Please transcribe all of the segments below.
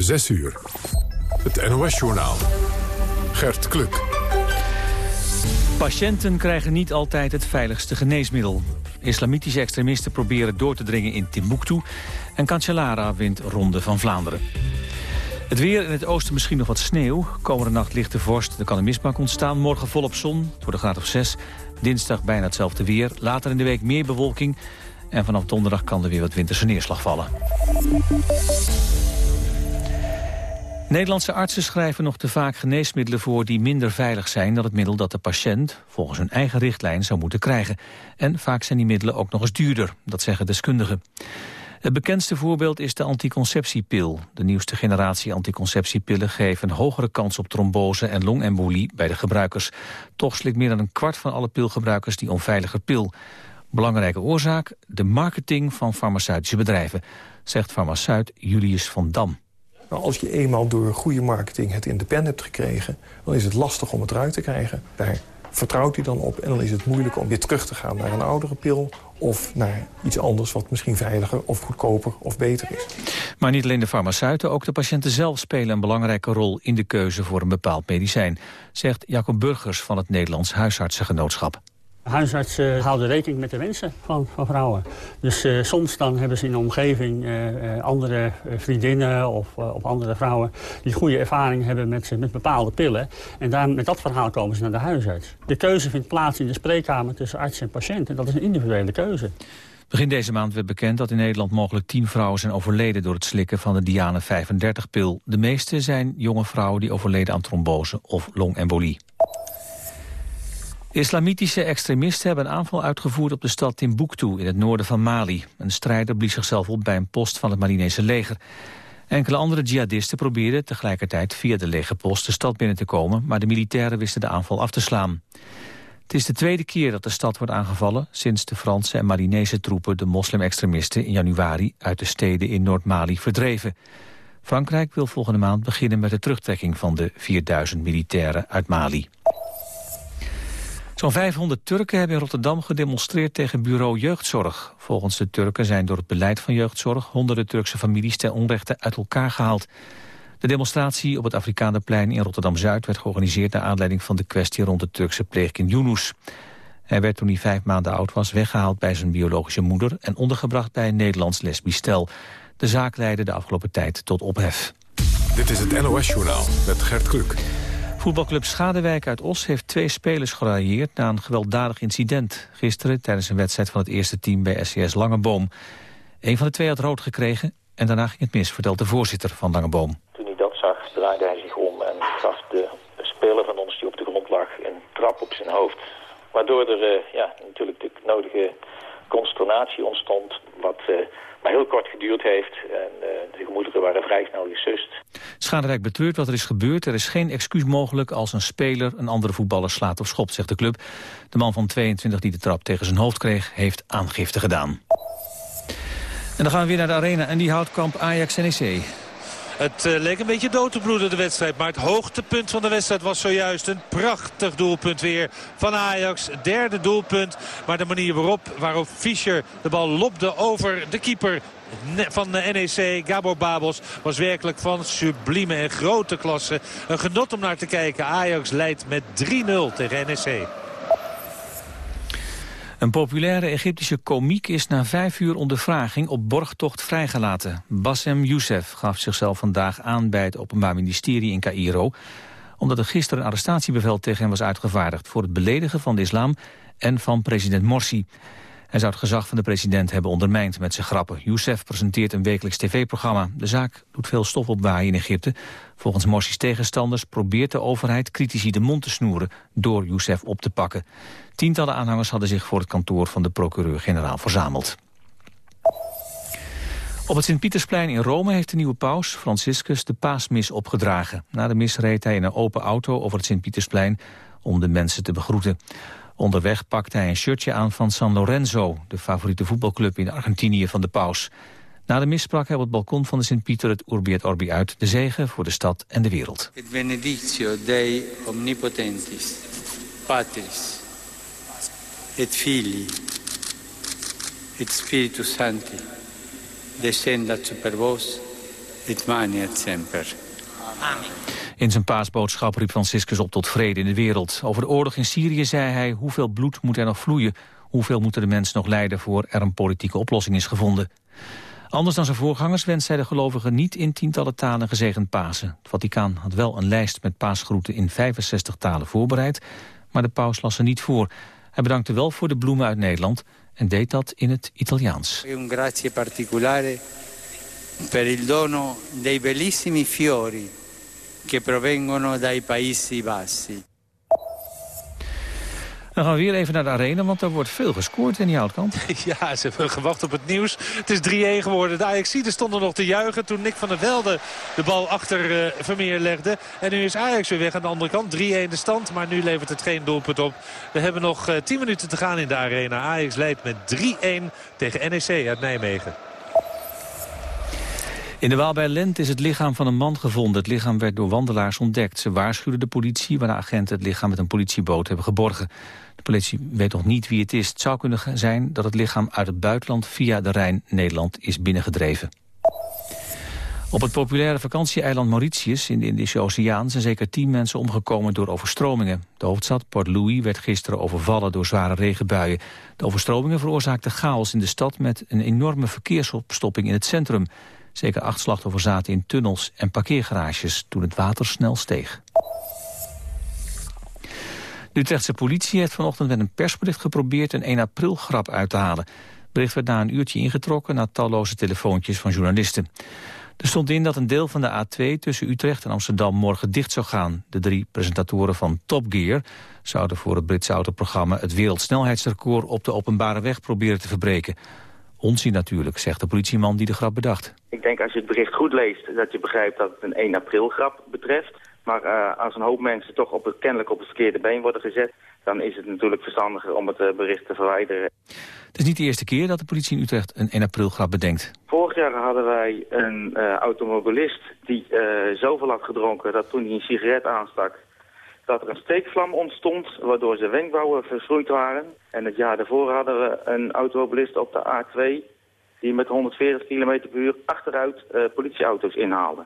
6 uur. Het NOS-journaal. Gert Kluk. Patiënten krijgen niet altijd het veiligste geneesmiddel. Islamitische extremisten proberen door te dringen in Timbuktu... en Cancellara wint Ronde van Vlaanderen. Het weer in het oosten misschien nog wat sneeuw. Komende nacht lichte vorst, er kan een mistbank ontstaan. Morgen volop zon, voor de graad of 6. Dinsdag bijna hetzelfde weer. Later in de week meer bewolking. En vanaf donderdag kan er weer wat winterse neerslag vallen. Nederlandse artsen schrijven nog te vaak geneesmiddelen voor die minder veilig zijn dan het middel dat de patiënt volgens hun eigen richtlijn zou moeten krijgen. En vaak zijn die middelen ook nog eens duurder, dat zeggen deskundigen. Het bekendste voorbeeld is de anticonceptiepil. De nieuwste generatie anticonceptiepillen geven een hogere kans op trombose en longembolie bij de gebruikers. Toch slikt meer dan een kwart van alle pilgebruikers die onveilige pil. Belangrijke oorzaak, de marketing van farmaceutische bedrijven, zegt farmaceut Julius van Dam. Nou, als je eenmaal door goede marketing het in de pen hebt gekregen... dan is het lastig om het eruit te krijgen. Daar vertrouwt hij dan op en dan is het moeilijk om weer terug te gaan naar een oudere pil... of naar iets anders wat misschien veiliger of goedkoper of beter is. Maar niet alleen de farmaceuten, ook de patiënten zelf spelen een belangrijke rol... in de keuze voor een bepaald medicijn, zegt Jacob Burgers van het Nederlands Huisartsengenootschap. Huisartsen houden rekening met de wensen van, van vrouwen. Dus uh, soms dan hebben ze in de omgeving uh, andere vriendinnen of, of andere vrouwen... die goede ervaring hebben met, met bepaalde pillen. En daar, met dat verhaal komen ze naar de huisarts. De keuze vindt plaats in de spreekkamer tussen arts en patiënt. En dat is een individuele keuze. Begin deze maand werd bekend dat in Nederland mogelijk 10 vrouwen zijn overleden door het slikken van de Diane 35-pil. De meeste zijn jonge vrouwen die overleden aan trombose of longembolie. Islamitische extremisten hebben een aanval uitgevoerd op de stad Timbuktu in het noorden van Mali. Een strijder blies zichzelf op bij een post van het Malinese leger. Enkele andere jihadisten probeerden tegelijkertijd via de legerpost de stad binnen te komen, maar de militairen wisten de aanval af te slaan. Het is de tweede keer dat de stad wordt aangevallen sinds de Franse en Malinese troepen de moslim-extremisten in januari uit de steden in Noord-Mali verdreven. Frankrijk wil volgende maand beginnen met de terugtrekking van de 4000 militairen uit Mali. Zo'n 500 Turken hebben in Rotterdam gedemonstreerd tegen bureau jeugdzorg. Volgens de Turken zijn door het beleid van jeugdzorg honderden Turkse families ten onrechte uit elkaar gehaald. De demonstratie op het Afrikaanderplein in Rotterdam-Zuid werd georganiseerd naar aanleiding van de kwestie rond de Turkse pleegkind Yunus. Hij werd toen hij vijf maanden oud was weggehaald bij zijn biologische moeder en ondergebracht bij een Nederlands lesbisch. De zaak leidde de afgelopen tijd tot ophef. Dit is het NOS-journaal met Gert Kluk. Voetbalclub Schadewijk uit Os heeft twee spelers geraaieerd na een gewelddadig incident. Gisteren tijdens een wedstrijd van het eerste team bij SCS Langeboom. Een van de twee had rood gekregen en daarna ging het mis, vertelt de voorzitter van Langeboom. Toen hij dat zag draaide hij zich om en gaf de speler van ons die op de grond lag een trap op zijn hoofd. Waardoor er uh, ja, natuurlijk de nodige consternatie ontstond wat... Uh, maar heel kort geduurd heeft. En uh, de gemoederen waren vrij snel gesust. Schaderijk betreurt wat er is gebeurd. Er is geen excuus mogelijk als een speler een andere voetballer slaat of schopt, zegt de club. De man van 22 die de trap tegen zijn hoofd kreeg, heeft aangifte gedaan. En dan gaan we weer naar de arena en die houdt kamp Ajax-NEC. Het uh, leek een beetje dood te bloeden de wedstrijd. Maar het hoogtepunt van de wedstrijd was zojuist een prachtig doelpunt weer van Ajax. Derde doelpunt. Maar de manier waarop, waarop Fischer de bal lopte over de keeper van de NEC, Gabor Babos, was werkelijk van sublieme en grote klasse. Een genot om naar te kijken. Ajax leidt met 3-0 tegen NEC. Een populaire Egyptische komiek is na vijf uur ondervraging op borgtocht vrijgelaten. Bassem Youssef gaf zichzelf vandaag aan bij het Openbaar Ministerie in Cairo... omdat er gisteren een arrestatiebevel tegen hem was uitgevaardigd... voor het beledigen van de islam en van president Morsi. Hij zou het gezag van de president hebben ondermijnd met zijn grappen. Youssef presenteert een wekelijks tv-programma. De zaak doet veel stof opwaaien in Egypte. Volgens Morsi's tegenstanders probeert de overheid critici de mond te snoeren... door Youssef op te pakken. Tientallen aanhangers hadden zich voor het kantoor van de procureur-generaal verzameld. Op het Sint-Pietersplein in Rome heeft de nieuwe paus, Franciscus, de paasmis opgedragen. Na de mis reed hij in een open auto over het Sint-Pietersplein om de mensen te begroeten. Onderweg pakte hij een shirtje aan van San Lorenzo, de favoriete voetbalclub in Argentinië van de paus. Na de mis sprak hij op het balkon van de Sint-Pieter het Urbi et Orbi uit, de zegen voor de stad en de wereld. Het benedictio Dei omnipotentis, Patris, et Filii, et Spiritus Sancti, descendat super vos, et maniat semper. In zijn paasboodschap riep Franciscus op tot vrede in de wereld. Over de oorlog in Syrië zei hij hoeveel bloed moet er nog vloeien... hoeveel moeten de mensen nog lijden voor er een politieke oplossing is gevonden. Anders dan zijn voorgangers wenst hij de gelovigen niet in tientallen talen gezegend Pasen. Het Vaticaan had wel een lijst met paasgroeten in 65 talen voorbereid... maar de paus las ze niet voor. Hij bedankte wel voor de bloemen uit Nederland en deed dat in het Italiaans. Un grazie particolare per il dono dei bellissimi fiori che provengono dai Paesi Bassi. Dan gaan we weer even naar de arena, want er wordt veel gescoord in die houtkant. Ja, ze hebben gewacht op het nieuws. Het is 3-1 geworden. De Ajaxiden stonden nog te juichen toen Nick van der Velde de bal achter uh, Vermeer legde. En nu is Ajax weer weg aan de andere kant. 3-1 de stand, maar nu levert het geen doelpunt op. We hebben nog uh, 10 minuten te gaan in de arena. Ajax leidt met 3-1 tegen NEC uit Nijmegen. In de Waal bij Lent is het lichaam van een man gevonden. Het lichaam werd door wandelaars ontdekt. Ze waarschuwden de politie, waar de agenten het lichaam met een politieboot hebben geborgen. De politie weet nog niet wie het is. Het zou kunnen zijn dat het lichaam uit het buitenland via de Rijn Nederland is binnengedreven. Op het populaire vakantieeiland Mauritius in de Indische Oceaan zijn zeker tien mensen omgekomen door overstromingen. De hoofdstad Port Louis werd gisteren overvallen door zware regenbuien. De overstromingen veroorzaakten chaos in de stad met een enorme verkeersopstopping in het centrum. Zeker acht slachtoffers zaten in tunnels en parkeergarages toen het water snel steeg. De Utrechtse politie heeft vanochtend met een persbericht geprobeerd een 1 april grap uit te halen. Het bericht werd na een uurtje ingetrokken na talloze telefoontjes van journalisten. Er stond in dat een deel van de A2 tussen Utrecht en Amsterdam morgen dicht zou gaan. De drie presentatoren van Top Gear zouden voor het Britse autoprogramma het wereldsnelheidsrecord op de openbare weg proberen te verbreken. Onzin natuurlijk, zegt de politieman die de grap bedacht. Ik denk als je het bericht goed leest dat je begrijpt dat het een 1 april grap betreft. Maar uh, als een hoop mensen toch op het, kennelijk op het verkeerde been worden gezet... dan is het natuurlijk verstandiger om het uh, bericht te verwijderen. Het is niet de eerste keer dat de politie in Utrecht een 1 april grap bedenkt. Vorig jaar hadden wij een uh, automobilist die zoveel had gedronken... dat toen hij een sigaret aanstak dat er een steekvlam ontstond, waardoor zijn wenkbrauwen verschroeid waren. En het jaar daarvoor hadden we een automobilist op de A2 die met 140 km per uur achteruit uh, politieauto's inhaalde.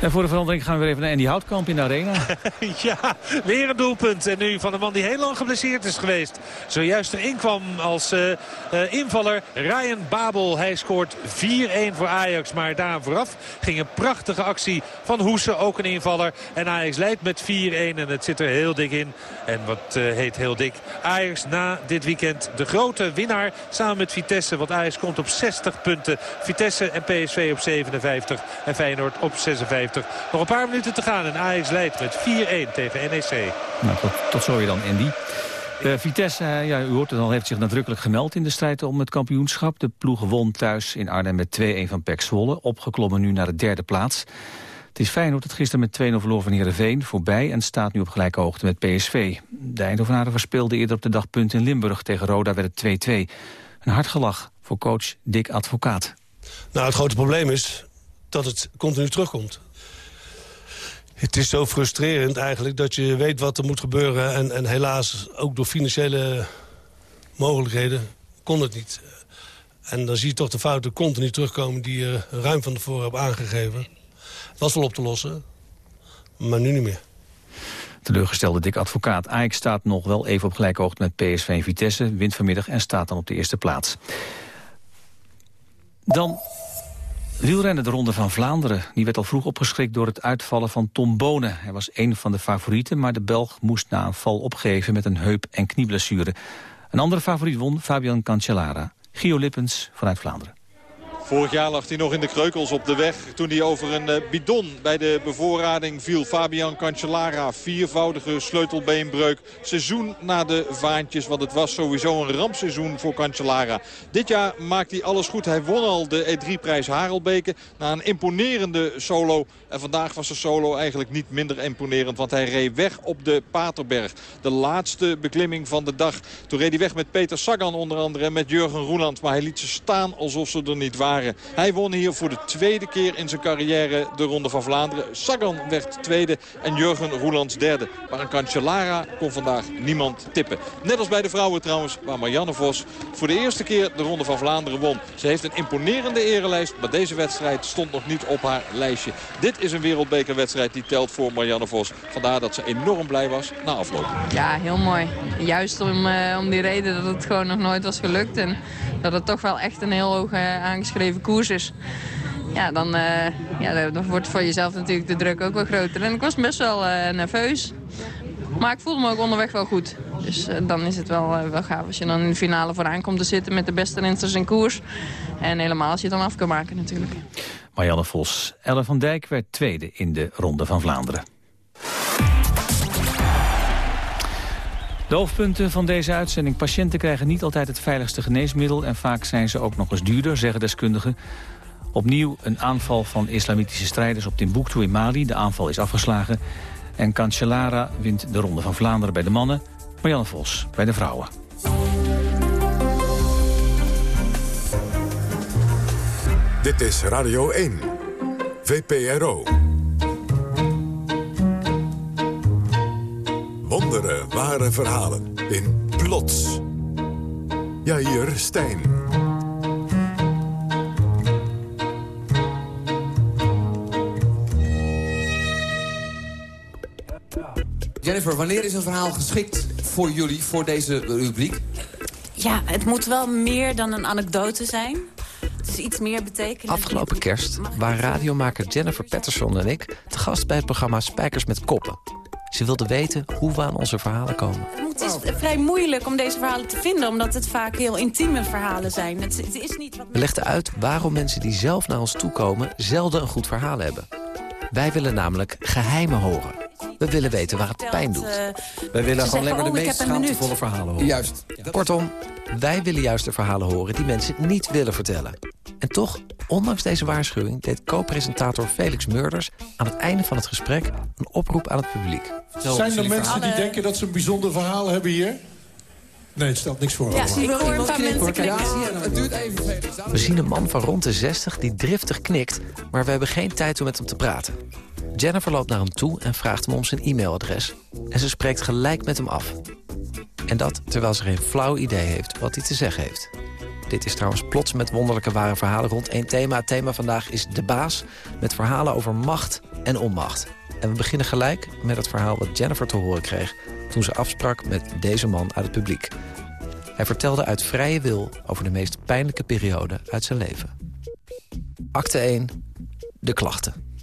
En voor de verandering gaan we weer even naar Andy Houtkamp in de arena. ja, weer een doelpunt. En nu van een man die heel lang geblesseerd is geweest. Zojuist erin kwam als uh, uh, invaller Ryan Babel. Hij scoort 4-1 voor Ajax. Maar daar vooraf ging een prachtige actie van Hoesen. Ook een invaller. En Ajax leidt met 4-1. En het zit er heel dik in. En wat uh, heet heel dik. Ajax na dit weekend de grote winnaar. Samen met Vitesse. Want Ajax komt op 60 punten. Vitesse en PSV op 57. En Feyenoord op 56. Nog een paar minuten te gaan en Ajax leidt met 4-1 tegen NEC. Nou, tot, tot zo je dan, Andy. Uh, Vitesse, uh, ja, u hoort het al, heeft zich nadrukkelijk gemeld in de strijd om het kampioenschap. De ploeg won thuis in Arnhem met 2-1 van PEC Zwolle. Opgeklommen nu naar de derde plaats. Het is Feyenoord dat gisteren met 2-0 verloor van Heerenveen voorbij... en staat nu op gelijke hoogte met PSV. De Eindhovenaren verspeelden eerder op de dag punt in Limburg. Tegen Roda werd het 2-2. Een hard gelach voor coach Dick Advocaat. Nou, het grote probleem is dat het continu terugkomt. Het is zo frustrerend eigenlijk dat je weet wat er moet gebeuren... en, en helaas ook door financiële mogelijkheden kon het niet. En dan zie je toch de fouten continu terugkomen die je ruim van tevoren hebt aangegeven. Het was wel op te lossen, maar nu niet meer. Teleurgestelde dik advocaat Ajax staat nog wel even op gelijke hoogte met PSV en Vitesse. Wint vanmiddag en staat dan op de eerste plaats. Dan Wielrennen de Ronde van Vlaanderen. Die werd al vroeg opgeschrikt door het uitvallen van Tom Bonen. Hij was een van de favorieten, maar de Belg moest na een val opgeven met een heup- en knieblessure. Een andere favoriet won, Fabian Cancellara. Gio Lippens vanuit Vlaanderen. Vorig jaar lag hij nog in de kreukels op de weg. Toen hij over een eh, bidon bij de bevoorrading viel. Fabian Cancellara, viervoudige sleutelbeenbreuk. Seizoen na de vaantjes, want het was sowieso een rampseizoen voor Cancellara. Dit jaar maakt hij alles goed. Hij won al de E3-prijs Harelbeke na een imponerende solo. En vandaag was de solo eigenlijk niet minder imponerend. Want hij reed weg op de Paterberg. De laatste beklimming van de dag. Toen reed hij weg met Peter Sagan onder andere en met Jurgen Roeland. Maar hij liet ze staan alsof ze er niet waren. Hij won hier voor de tweede keer in zijn carrière de Ronde van Vlaanderen. Sagan werd tweede en Jurgen Roelands derde. Maar een Cancellara kon vandaag niemand tippen. Net als bij de vrouwen trouwens, waar Marianne Vos voor de eerste keer de Ronde van Vlaanderen won. Ze heeft een imponerende erelijst, maar deze wedstrijd stond nog niet op haar lijstje. Dit is een wereldbekerwedstrijd die telt voor Marianne Vos. Vandaar dat ze enorm blij was na afloop. Ja, heel mooi. Juist om, uh, om die reden dat het gewoon nog nooit was gelukt. En dat het toch wel echt een heel hoog uh, aangeschreven koers is. Ja, dan, uh, ja, dan wordt voor jezelf natuurlijk de druk ook wel groter. En ik was best wel nerveus. Maar ik voelde me ook onderweg wel goed. Dus dan is het wel, wel gaaf als je dan in de finale vooraan komt te zitten met de beste rensters in koers. En helemaal als je het dan af kan maken natuurlijk. Marianne Vos, Ellen van Dijk werd tweede in de Ronde van Vlaanderen. De hoofdpunten van deze uitzending. Patiënten krijgen niet altijd het veiligste geneesmiddel... en vaak zijn ze ook nog eens duurder, zeggen deskundigen. Opnieuw een aanval van islamitische strijders op Timbuktu in Mali. De aanval is afgeslagen. En Cancellara wint de Ronde van Vlaanderen bij de mannen. Marianne Vos bij de vrouwen. Dit is Radio 1. VPRO. Wonderen, ware verhalen in Plots. Jair Stijn. Jennifer, wanneer is een verhaal geschikt voor jullie, voor deze rubriek? Ja, het moet wel meer dan een anekdote zijn. Het is iets meer betekenen. Afgelopen kerst waren radiomaker Jennifer Patterson en ik... te gast bij het programma Spijkers met Koppen. Ze wilde weten hoe we aan onze verhalen komen. Het is vrij moeilijk om deze verhalen te vinden... omdat het vaak heel intieme verhalen zijn. Het, het is niet wat... We legden uit waarom mensen die zelf naar ons toe komen... zelden een goed verhaal hebben. Wij willen namelijk geheimen horen. We willen weten waar het pijn doet. Uh, wij willen gewoon alleen maar de oh, meest schaamtevolle verhalen horen. Juist. Kortom, wij willen juist de verhalen horen die mensen niet willen vertellen. En toch, ondanks deze waarschuwing, deed co-presentator Felix Murders... aan het einde van het gesprek een oproep aan het publiek. Zijn er mensen die denken dat ze een bijzonder verhaal hebben hier? Nee, het stelt niks voor. Ja, ik hoor een paar mensen ja, het duurt even, We zien een man van rond de 60 die driftig knikt... maar we hebben geen tijd om met hem te praten. Jennifer loopt naar hem toe en vraagt hem om zijn e-mailadres. En ze spreekt gelijk met hem af. En dat terwijl ze geen flauw idee heeft wat hij te zeggen heeft. Dit is trouwens plots met wonderlijke ware verhalen rond één thema. Het thema vandaag is De Baas, met verhalen over macht en onmacht. En we beginnen gelijk met het verhaal wat Jennifer te horen kreeg... toen ze afsprak met deze man uit het publiek. Hij vertelde uit vrije wil over de meest pijnlijke periode uit zijn leven. Acte 1. De klachten.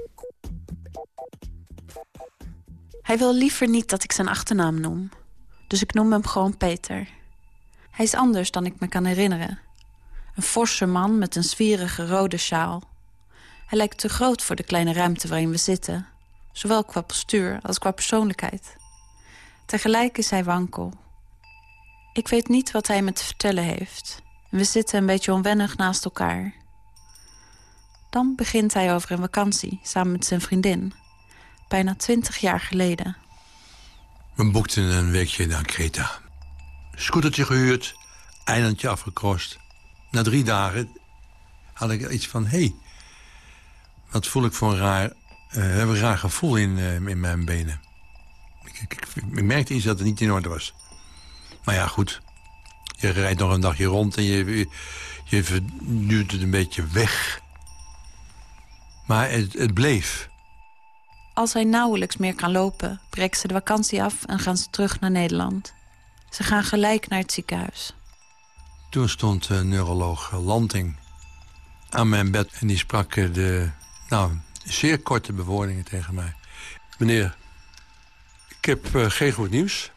Hij wil liever niet dat ik zijn achternaam noem. Dus ik noem hem gewoon Peter. Hij is anders dan ik me kan herinneren. Een forse man met een zwierige rode sjaal. Hij lijkt te groot voor de kleine ruimte waarin we zitten. Zowel qua postuur als qua persoonlijkheid. Tegelijk is hij wankel. Ik weet niet wat hij me te vertellen heeft. We zitten een beetje onwennig naast elkaar. Dan begint hij over een vakantie samen met zijn vriendin. Bijna twintig jaar geleden. We boekten een weekje naar Kreta. Scootertje gehuurd, eilandje afgekrost. Na drie dagen had ik iets van... hé, hey, wat voel ik voor een raar, uh, een raar gevoel in, uh, in mijn benen. Ik, ik, ik, merkte iets dat het niet in orde was. Maar ja, goed. Je rijdt nog een dagje rond en je, je, het een beetje weg. Maar het, het bleef. Als hij nauwelijks meer kan lopen, breekt ze de vakantie af en gaan ze terug naar Nederland. Ze gaan gelijk naar het ziekenhuis. Toen stond uh, neuroloog Lanting aan mijn bed en die sprak de nou, zeer korte bewoordingen tegen mij. Meneer, ik heb uh, geen goed nieuws.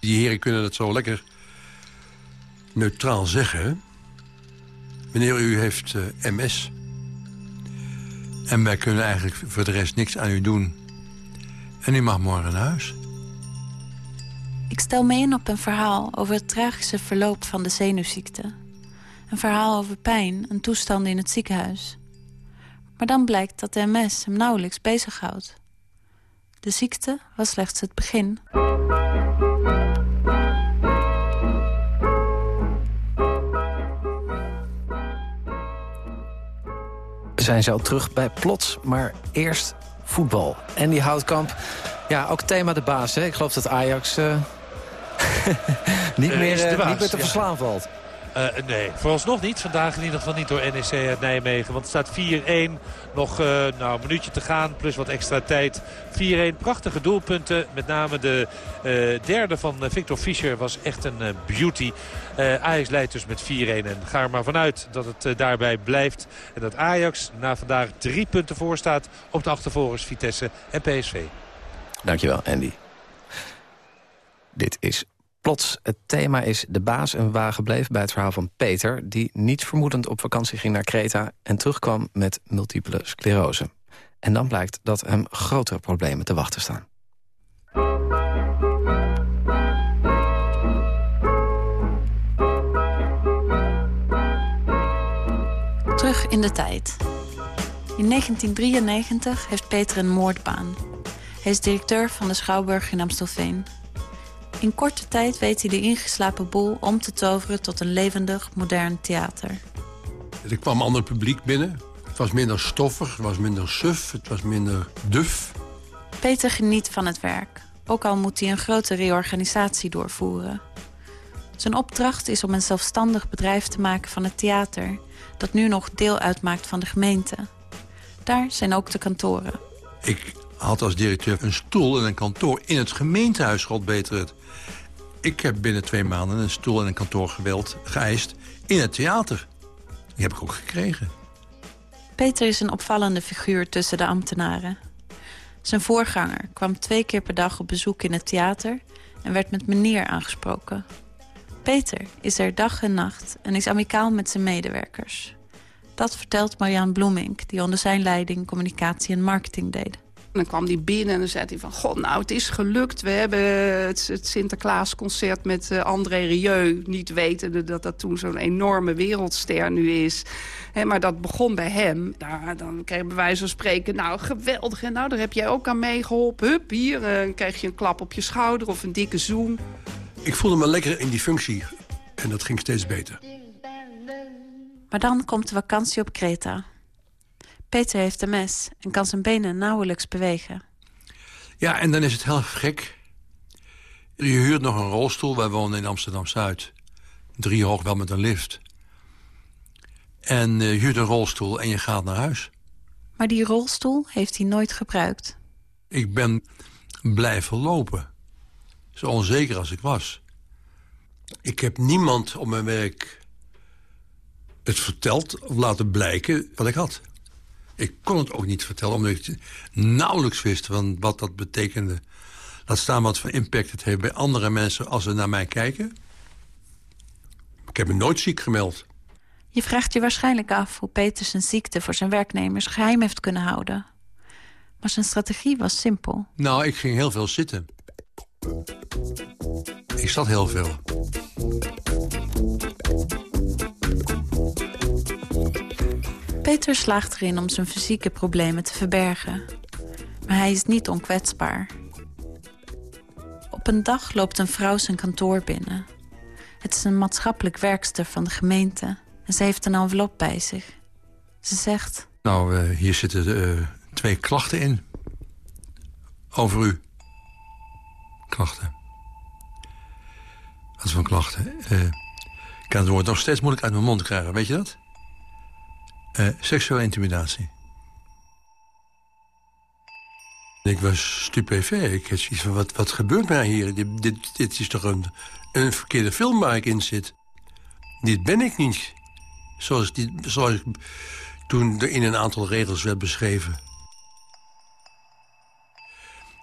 Die heren kunnen dat zo lekker neutraal zeggen. Meneer, u heeft eh, MS. En wij kunnen eigenlijk voor de rest niks aan u doen. En u mag morgen naar huis. Ik stel me in op een verhaal over het tragische verloop van de zenuwziekte. Een verhaal over pijn en toestanden in het ziekenhuis. Maar dan blijkt dat de MS hem nauwelijks bezighoudt. De ziekte was slechts het begin. zijn zo terug bij Plots, maar eerst voetbal. En die Houtkamp, ja, ook thema de baas. Hè? Ik geloof dat Ajax uh, niet, uh, meer, uh, niet meer te ja. verslaan valt. Uh, nee, vooralsnog niet. Vandaag in ieder geval niet door NEC uit Nijmegen. Want het staat 4-1. Nog uh, nou, een minuutje te gaan, plus wat extra tijd. 4-1, prachtige doelpunten. Met name de uh, derde van Victor Fischer was echt een beauty. Ajax leidt dus met 4-1. En ga er maar vanuit dat het daarbij blijft. En dat Ajax na vandaag drie punten voor staat op de achtervolgers Vitesse en PSV. Dankjewel, Andy. Dit is Plots, het thema is de baas en wagen bleef bij het verhaal van Peter... die niet vermoedend op vakantie ging naar Kreta... en terugkwam met multiple sclerose. En dan blijkt dat hem grotere problemen te wachten staan. Terug in de tijd. In 1993 heeft Peter een moordbaan. Hij is directeur van de Schouwburg in Amstelveen... In korte tijd weet hij de ingeslapen boel om te toveren tot een levendig, modern theater. Er kwam ander publiek binnen. Het was minder stoffig, het was minder suf, het was minder duf. Peter geniet van het werk. Ook al moet hij een grote reorganisatie doorvoeren. Zijn opdracht is om een zelfstandig bedrijf te maken van het theater... dat nu nog deel uitmaakt van de gemeente. Daar zijn ook de kantoren. Ik had als directeur een stoel en een kantoor in het gemeentehuis, God beter het. Ik heb binnen twee maanden een stoel en een kantoor geweld geëist in het theater. Die heb ik ook gekregen. Peter is een opvallende figuur tussen de ambtenaren. Zijn voorganger kwam twee keer per dag op bezoek in het theater... en werd met meneer aangesproken. Peter is er dag en nacht en is amicaal met zijn medewerkers. Dat vertelt Marianne Bloemink, die onder zijn leiding communicatie en marketing deed. En dan kwam hij binnen en dan zei hij van... God, nou, het is gelukt. We hebben het, het Sinterklaasconcert met uh, André Rieu. Niet wetende dat dat toen zo'n enorme wereldster nu is. He, maar dat begon bij hem. Nou, dan kreeg bij wijze van spreken... Nou, geweldig. En nou, daar heb jij ook aan meegeholpen. Hup, hier uh, krijg je een klap op je schouder of een dikke zoen. Ik voelde me lekker in die functie. En dat ging steeds beter. Maar dan komt de vakantie op Kreta. Peter heeft een mes en kan zijn benen nauwelijks bewegen. Ja, en dan is het heel gek. Je huurt nog een rolstoel. Wij wonen in Amsterdam-Zuid. Drie hoog, wel met een lift. En uh, je huurt een rolstoel en je gaat naar huis. Maar die rolstoel heeft hij nooit gebruikt. Ik ben blijven lopen. Zo onzeker als ik was. Ik heb niemand op mijn werk het verteld of laten blijken wat ik had. Ik kon het ook niet vertellen, omdat ik nauwelijks wist van wat dat betekende. Laat staan wat voor impact het heeft bij andere mensen als ze naar mij kijken. Ik heb me nooit ziek gemeld. Je vraagt je waarschijnlijk af hoe Peter zijn ziekte voor zijn werknemers geheim heeft kunnen houden. Maar zijn strategie was simpel. Nou, ik ging heel veel zitten. Ik zat heel veel. Peter slaagt erin om zijn fysieke problemen te verbergen. Maar hij is niet onkwetsbaar. Op een dag loopt een vrouw zijn kantoor binnen. Het is een maatschappelijk werkster van de gemeente... en ze heeft een envelop bij zich. Ze zegt... Nou, uh, hier zitten uh, twee klachten in. Over u. Klachten. Wat voor klachten? Uh, ik kan het woord nog steeds moeilijk uit mijn mond krijgen, weet je dat? Uh, seksuele intimidatie. Ik was stupefait. Ik had zoiets van, wat, wat gebeurt mij hier? Dit, dit, dit is toch een, een verkeerde film waar ik in zit? Dit ben ik niet. Zoals, die, zoals toen er in een aantal regels werd beschreven.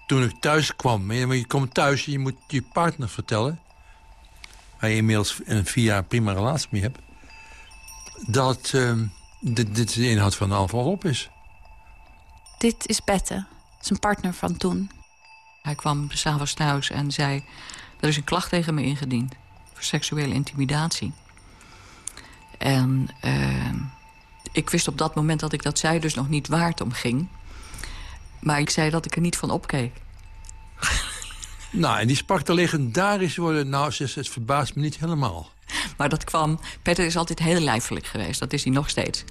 Toen ik thuis kwam, je komt thuis en je moet je partner vertellen... waar je inmiddels een vier jaar prima relatie mee hebt... dat... Uh, dit, dit de inhoud van de envelop is. Dit is Bette, zijn partner van toen. Hij kwam s'avonds thuis en zei... er is een klacht tegen me ingediend voor seksuele intimidatie. En uh, ik wist op dat moment dat ik dat zei dus nog niet waar het om ging. Maar ik zei dat ik er niet van opkeek. Nou, en die sprak de legendarisch worden... nou, het verbaast me niet helemaal. Maar dat kwam... Peter is altijd heel lijfelijk geweest. Dat is hij nog steeds.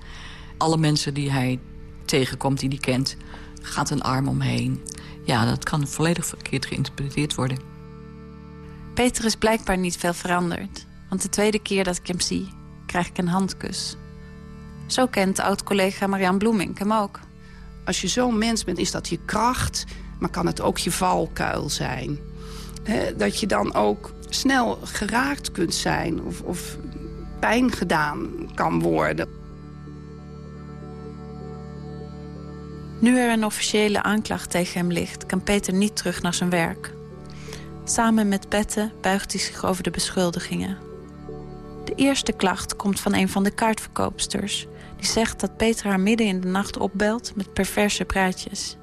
Alle mensen die hij tegenkomt, die hij kent, gaat een arm omheen. Ja, dat kan volledig verkeerd geïnterpreteerd worden. Peter is blijkbaar niet veel veranderd. Want de tweede keer dat ik hem zie, krijg ik een handkus. Zo kent oud-collega Marianne Bloemink hem ook. Als je zo'n mens bent, is dat je kracht, maar kan het ook je valkuil zijn. Dat je dan ook snel geraakt kunt zijn of, of pijn gedaan kan worden. Nu er een officiële aanklacht tegen hem ligt... kan Peter niet terug naar zijn werk. Samen met Bette buigt hij zich over de beschuldigingen. De eerste klacht komt van een van de kaartverkoopsters... die zegt dat Peter haar midden in de nacht opbelt met perverse praatjes.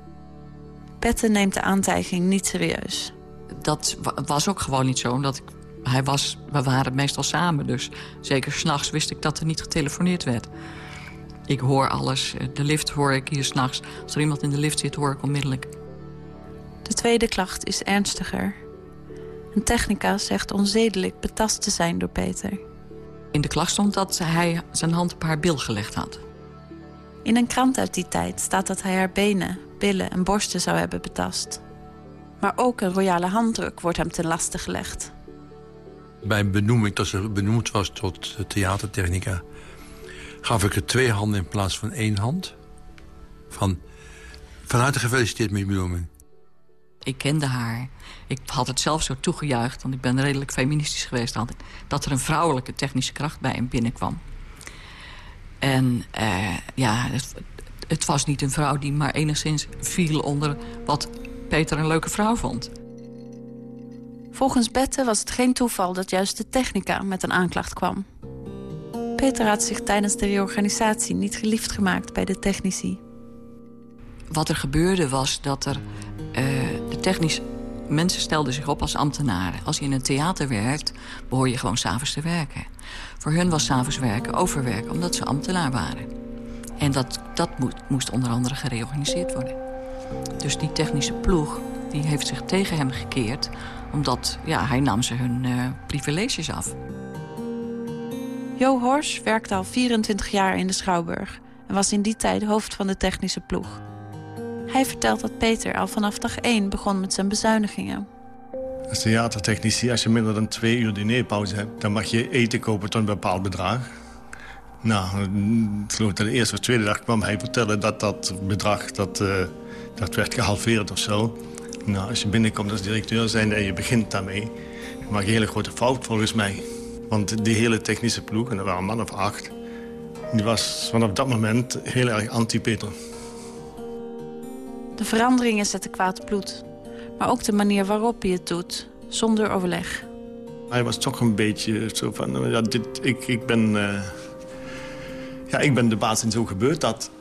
Bette neemt de aantijging niet serieus. Dat was ook gewoon niet zo, omdat ik, hij was, we waren meestal samen. Dus zeker s'nachts wist ik dat er niet getelefoneerd werd. Ik hoor alles. De lift hoor ik hier s'nachts. Als er iemand in de lift zit, hoor ik onmiddellijk. De tweede klacht is ernstiger. Een technica zegt onzedelijk betast te zijn door Peter. In de klacht stond dat hij zijn hand op haar bil gelegd had. In een krant uit die tijd staat dat hij haar benen, billen en borsten zou hebben betast. Maar ook een royale handdruk wordt hem ten laste gelegd. Bij benoeming, dat ze benoemd was tot theatertechnica... gaf ik er twee handen in plaats van één hand. Van, van harte gefeliciteerd met je benoeming. Ik kende haar. Ik had het zelf zo toegejuicht, want ik ben redelijk feministisch geweest altijd... dat er een vrouwelijke technische kracht bij hem binnenkwam. En uh, ja, het, het, was niet een vrouw die maar enigszins viel onder wat Peter een leuke vrouw vond. Volgens Bette was het geen toeval dat juist de technica met een aanklacht kwam. Peter had zich tijdens de reorganisatie niet geliefd gemaakt bij de technici. Wat er gebeurde was dat er uh, de technisch mensen stelden zich op als ambtenaren. Als je in een theater werkt, behoor je gewoon s'avonds te werken. Voor hun was s'avonds werken overwerken, omdat ze ambtenaar waren. En dat, dat moest onder andere gereorganiseerd worden. Dus die technische ploeg die heeft zich tegen hem gekeerd... omdat ja, hij nam ze hun uh, privileges af. Jo Hors werkte al 24 jaar in de Schouwburg... en was in die tijd hoofd van de technische ploeg. Hij vertelt dat Peter al vanaf dag 1 begon met zijn bezuinigingen. Als theatertechnici, als je minder dan twee uur dinerpauze hebt... dan mag je eten kopen tot een bepaald bedrag. Nou, geloof de eerste of tweede dag kwam hij vertellen dat dat bedrag... dat, uh, dat werd gehalveerd of zo. Nou, als je binnenkomt als directeur zijn en je begint daarmee... je een hele grote fout volgens mij. Want die hele technische ploeg, en er waren een man of acht... die was vanaf dat moment heel erg anti-Peter. De veranderingen zetten kwaad bloed. Maar ook de manier waarop hij het doet, zonder overleg. Hij was toch een beetje zo van... Ja, dit, ik, ik, ben, uh, ja, ik ben de baas en zo gebeurt dat.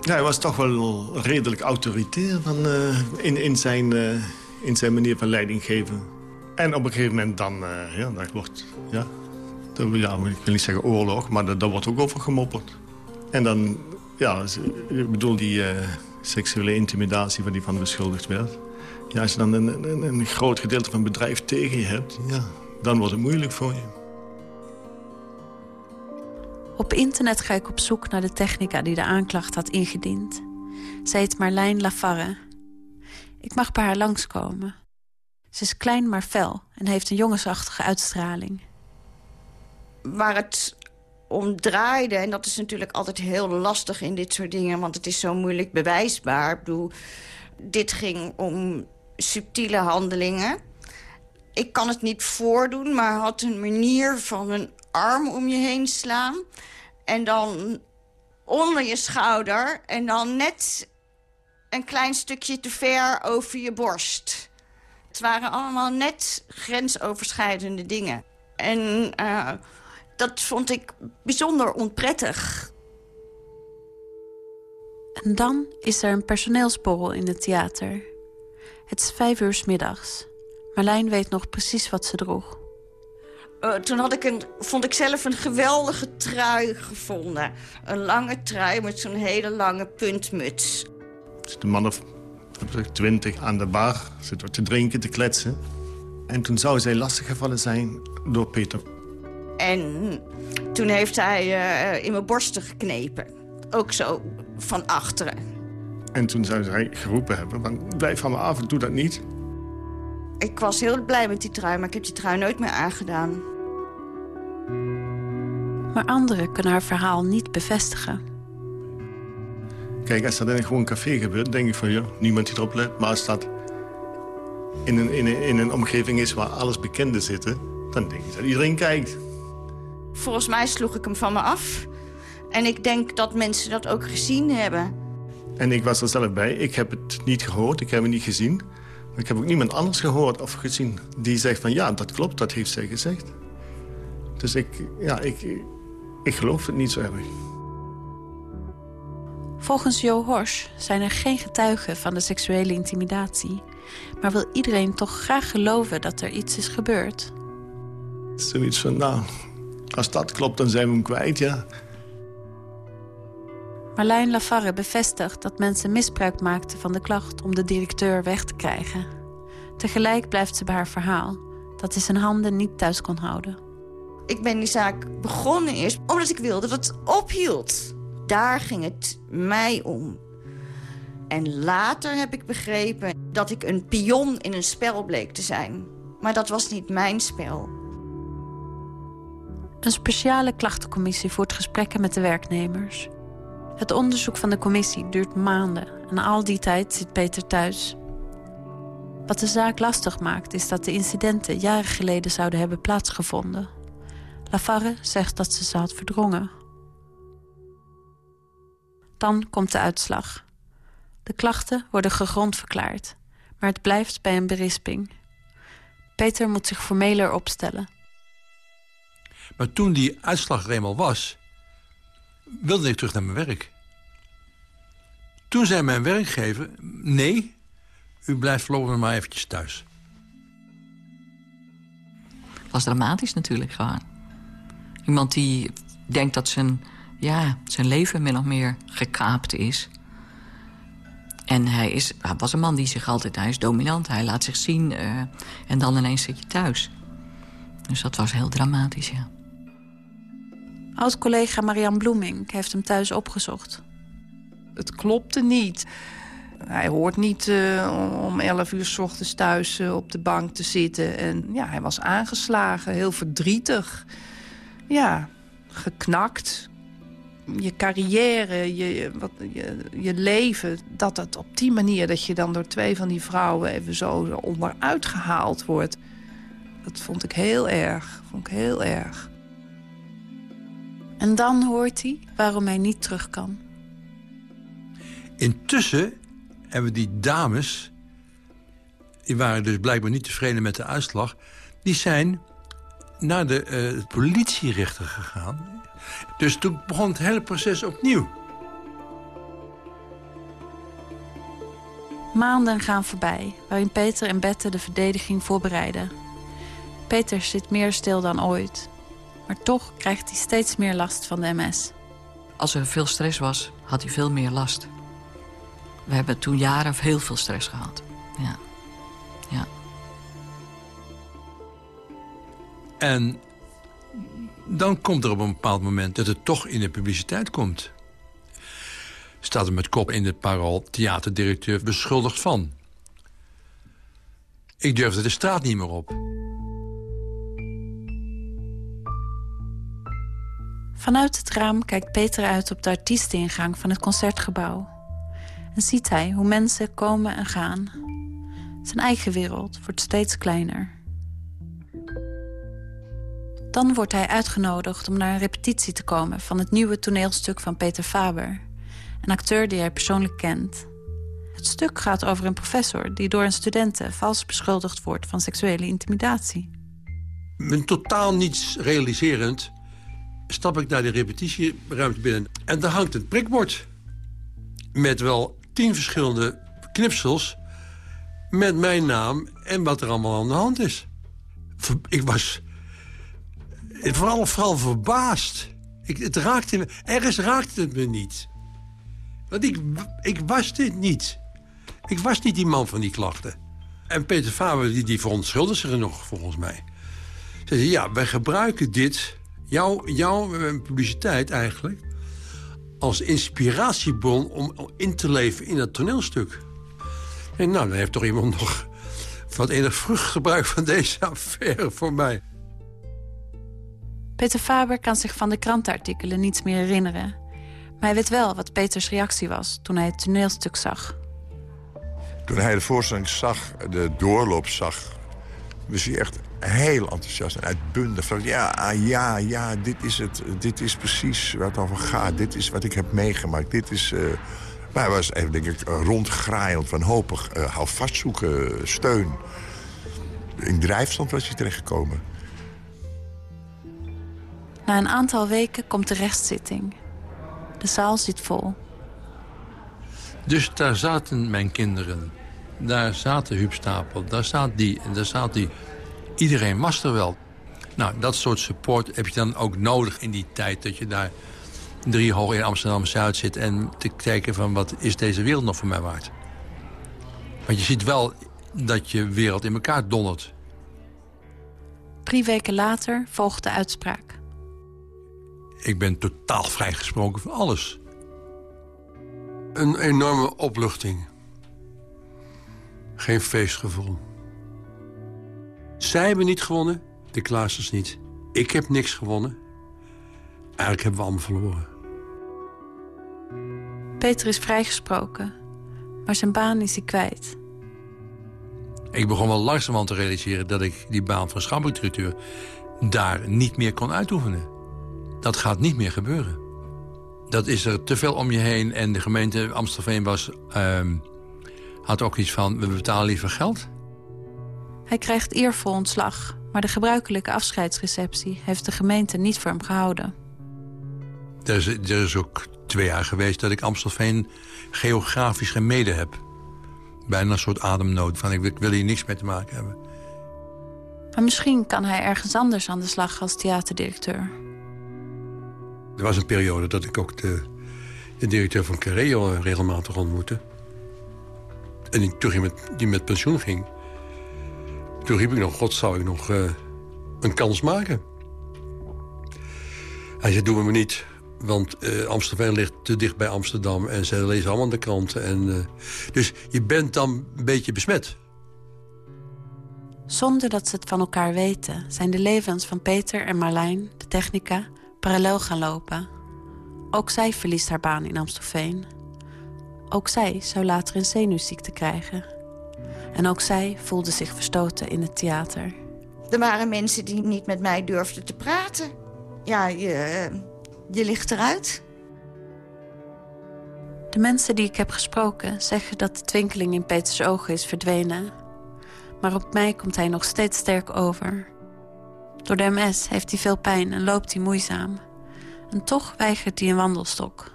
Ja, hij was toch wel redelijk autoritair van, uh, in, in, zijn, uh, in zijn manier van leiding geven. En op een gegeven moment dan... ja, dat wordt... Ja, ja, ik wil niet zeggen oorlog, maar daar wordt ook over gemopperd. En dan ja, ik bedoel die seksuele intimidatie van die van beschuldigd werd. Ja, als je dan een, een, een, groot gedeelte van het bedrijf tegen je hebt... Ja, dan wordt het moeilijk voor je. Op internet ga ik op zoek naar de technica die de aanklacht had ingediend. Zij heet Marlijn Lafarre. Ik mag bij haar langskomen. Ze is klein maar fel en heeft een jongensachtige uitstraling. Waar het om draaide. En dat is natuurlijk altijd heel lastig in dit soort dingen... want het is zo moeilijk bewijsbaar. Ik bedoel, dit ging om subtiele handelingen. Ik kan het niet voordoen, maar had een manier van een arm om je heen slaan... en dan onder je schouder en dan net een klein stukje te ver over je borst. Het waren allemaal net grensoverschrijdende dingen. En... Uh, dat vond ik bijzonder onprettig. En dan is er een personeelsborrel in het theater. Het is vijf uur s middags. Marlijn weet nog precies wat ze droeg. Uh, toen had ik een, vond ik zelf een geweldige trui gevonden. Een lange trui met zo'n hele lange puntmuts. De man of twintig aan de bar, zit wat te drinken, te kletsen. En toen zou zij lastiggevallen zijn door Peter en Toen heeft hij uh, in mijn borsten geknepen. Ook zo van achteren. En toen zou hij geroepen hebben, van, blijf van me af en doe dat niet. Ik was heel blij met die trui, maar ik heb die trui nooit meer aangedaan. Maar anderen kunnen haar verhaal niet bevestigen. Kijk, als dat in een gewoon café gebeurt, denk ik van ja, niemand die erop let. Maar als dat in een, in, een, in een omgeving is waar alles bekenden zitten, dan denk ik dat iedereen kijkt. Volgens mij sloeg ik hem van me af. En ik denk dat mensen dat ook gezien hebben. En ik was er zelf bij. Ik heb het niet gehoord, ik heb het niet gezien. Maar ik heb ook niemand anders gehoord of gezien die zegt van... ja, dat klopt, dat heeft zij gezegd. Dus ik, ja, ik, ik geloof het niet zo erg. Volgens Jo Horsch zijn er geen getuigen van de seksuele intimidatie. Maar wil iedereen toch graag geloven dat er iets is gebeurd? Zoiets van, nou, als dat klopt, dan zijn we hem kwijt, ja. Marlijn Lafarre bevestigt dat mensen misbruik maakten van de klacht... om de directeur weg te krijgen. Tegelijk blijft ze bij haar verhaal... dat hij zijn handen niet thuis kon houden. Ik ben die zaak begonnen eerst omdat ik wilde dat het ophield. Daar ging het mij om. En later heb ik begrepen dat ik een pion in een spel bleek te zijn. Maar dat was niet mijn spel. Een speciale klachtencommissie voert gesprekken met de werknemers. Het onderzoek van de commissie duurt maanden en al die tijd zit Peter thuis. Wat de zaak lastig maakt is dat de incidenten jaren geleden zouden hebben plaatsgevonden. Lafarre zegt dat ze ze had verdrongen. Dan komt de uitslag. De klachten worden gegrond verklaard, maar het blijft bij een berisping. Peter moet zich formeler opstellen. Maar toen die uitslag er eenmaal was, wilde ik terug naar mijn werk. Toen zei mijn werkgever, nee, u blijft voorlopig maar eventjes thuis. Het was dramatisch natuurlijk gewoon. Iemand die denkt dat zijn, ja, zijn leven min of meer gekaapt is. En hij, is, hij was een man die zich altijd... Hij is dominant, hij laat zich zien. Uh, en dan ineens zit je thuis. Dus dat was heel dramatisch, ja. Oud-collega Marianne Bloeming heeft hem thuis opgezocht. Het klopte niet. Hij hoort niet uh, om 11 uur s ochtends thuis uh, op de bank te zitten. En ja, hij was aangeslagen, heel verdrietig. Ja, geknakt. Je carrière, je, wat, je, je leven, dat het op die manier... dat je dan door twee van die vrouwen even zo onderuit gehaald wordt... dat vond ik heel erg, vond ik heel erg. En dan hoort hij waarom hij niet terug kan. Intussen hebben die dames... die waren dus blijkbaar niet tevreden met de uitslag... die zijn naar de uh, politierechter gegaan. Dus toen begon het hele proces opnieuw. Maanden gaan voorbij, waarin Peter en Bette de verdediging voorbereiden. Peter zit meer stil dan ooit. Maar toch krijgt hij steeds meer last van de MS. Als er veel stress was, had hij veel meer last. We hebben toen jaren heel veel stress gehad. Ja. ja. En dan komt er op een bepaald moment dat het toch in de publiciteit komt. Staat er met kop in het parool theaterdirecteur beschuldigd van. Ik durfde de straat niet meer op. Vanuit het raam kijkt Peter uit op de artiesteningang van het concertgebouw. En ziet hij hoe mensen komen en gaan. Zijn eigen wereld wordt steeds kleiner. Dan wordt hij uitgenodigd om naar een repetitie te komen... van het nieuwe toneelstuk van Peter Faber. Een acteur die hij persoonlijk kent. Het stuk gaat over een professor die door een studenten... vals beschuldigd wordt van seksuele intimidatie. Men totaal niets realiserend stap ik naar de repetitieruimte binnen. En daar hangt een prikbord. Met wel tien verschillende knipsels. Met mijn naam en wat er allemaal aan de hand is. Ik was vooral, vooral verbaasd. Ik, het raakte me, ergens raakte het me niet. Want ik, ik was dit niet. Ik was niet die man van die klachten. En Peter Faber die, die verontschuldigde zich nog, volgens mij. Ze zei, ja, wij gebruiken dit jouw, eh, publiciteit eigenlijk als inspiratiebron om in te leven in dat toneelstuk. En nou, dan heeft toch iemand nog wat enig vrucht gebruikt van deze affaire voor mij. Peter Faber kan zich van de krantenartikelen niets meer herinneren. Maar hij weet wel wat Peters reactie was toen hij het toneelstuk zag. Toen hij de voorstelling zag, de doorloop zag... was hij echt heel enthousiast en uitbundig. Van, ja, ja, ja, dit is het. Dit is precies waar het over gaat. Dit is wat ik heb meegemaakt. Dit is... Uh... Maar hij was even, denk ik, rondgraaiend, wanhopig. Uh, hou vast zoeken, steun. In drijfstand was hij terechtgekomen. Na een aantal weken komt de rechtszitting. De zaal zit vol. Dus daar zaten mijn kinderen. Daar zaten Huub Stapel, daar zat die en daar zat die. Iedereen was er wel. Nou, dat soort support heb je dan ook nodig in die tijd... dat je daar drie hoog in Amsterdam-Zuid zit... en te kijken van wat is deze wereld nog voor mij waard. Want je ziet wel dat je wereld in elkaar dondert. Drie weken later volgt de uitspraak. Ik ben totaal vrijgesproken van alles. Een enorme opluchting. Geen feestgevoel. Zij hebben niet gewonnen, de Klaasers niet. Ik heb niks gewonnen. Eigenlijk hebben we allemaal verloren. Peter is vrijgesproken, maar zijn baan is hij kwijt. Ik begon wel langzamerhand te realiseren... dat ik die baan van schappendirecteur daar niet meer kon uitoefenen. Dat gaat niet meer gebeuren. Dat is er te veel om je heen. En de gemeente Amstelveen was, ehm, had ook iets van... we betalen liever geld. Hij krijgt eervol ontslag. Maar de gebruikelijke afscheidsreceptie heeft de gemeente niet voor hem gehouden. Er is, er is ook twee jaar geweest dat ik Amstelveen geografisch gemeden heb. Bijna een soort ademnood van ik wil hier niks mee te maken hebben. Maar misschien kan hij ergens anders aan de slag als theaterdirecteur. Er was een periode dat ik ook de, de directeur van Carreo regelmatig ontmoette. En die, toen met, die met pensioen ging... toen riep ik nog, god, zou ik nog uh, een kans maken? Hij zei, doen we me niet. Want uh, Amsterdam ligt te dicht bij Amsterdam. En ze lezen allemaal de kranten. En, uh, dus je bent dan een beetje besmet. Zonder dat ze het van elkaar weten... zijn de levens van Peter en Marlijn, de technica parallel gaan lopen. Ook zij verliest haar baan in Amstelveen. Ook zij zou later een zenuwziekte krijgen. En ook zij voelde zich verstoten in het theater. Er waren mensen die niet met mij durfden te praten. Ja, je, je ligt eruit. De mensen die ik heb gesproken zeggen dat de twinkeling in Peters ogen is verdwenen. Maar op mij komt hij nog steeds sterk over. Door de MS heeft hij veel pijn en loopt hij moeizaam. En toch weigert hij een wandelstok.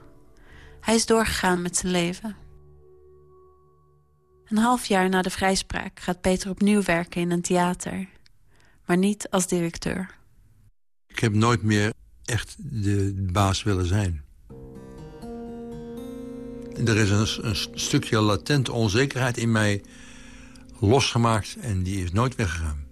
Hij is doorgegaan met zijn leven. Een half jaar na de vrijspraak gaat Peter opnieuw werken in een theater. Maar niet als directeur. Ik heb nooit meer echt de baas willen zijn. Er is een, stukje latente onzekerheid in mij losgemaakt en die is nooit weggegaan.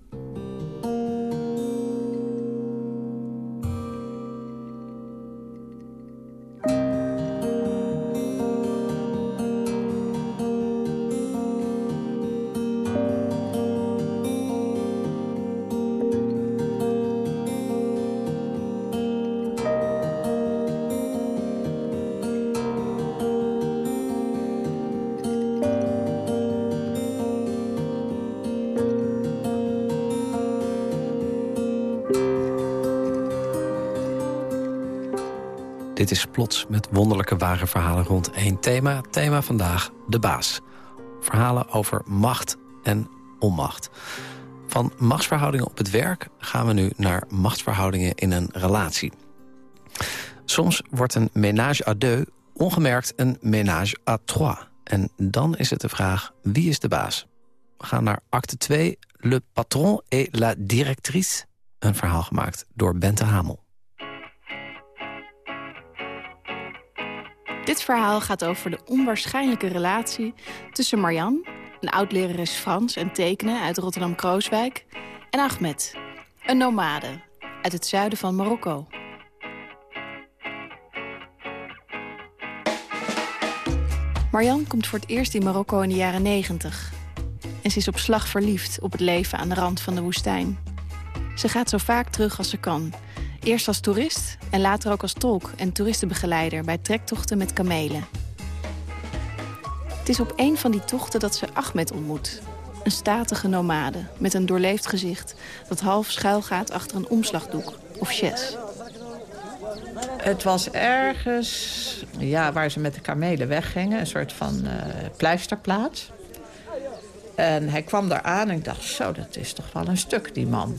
Dit is Plots met wonderlijke ware verhalen rond één thema. Thema vandaag, de baas. Verhalen over macht en onmacht. Van machtsverhoudingen op het werk gaan we nu naar machtsverhoudingen in een relatie. Soms wordt een ménage à deux ongemerkt een ménage à trois. En dan is het de vraag, wie is de baas? We gaan naar acte 2, Le patron et la directrice. Een verhaal gemaakt door Bente Hamel. Dit verhaal gaat over de onwaarschijnlijke relatie tussen Marianne, een oud-lerares Frans en tekenen uit Rotterdam-Krooswijk, en Ahmed, een nomade, uit het zuiden van Marokko. Marianne komt voor het eerst in Marokko in de jaren 90. En ze is op slag verliefd op het leven aan de rand van de woestijn. Ze gaat zo vaak terug als ze kan. Eerst als toerist en later ook als tolk en toeristenbegeleider... bij trektochten met kamelen. Het is op een van die tochten dat ze Ahmed ontmoet. Een statige nomade met een doorleefd gezicht... dat half schuil gaat achter een omslagdoek of chess. Het was ergens ja, waar ze met de kamelen weggingen. Een soort van uh, pleisterplaats. En hij kwam daar aan en ik dacht, zo, dat is toch wel een stuk, die man.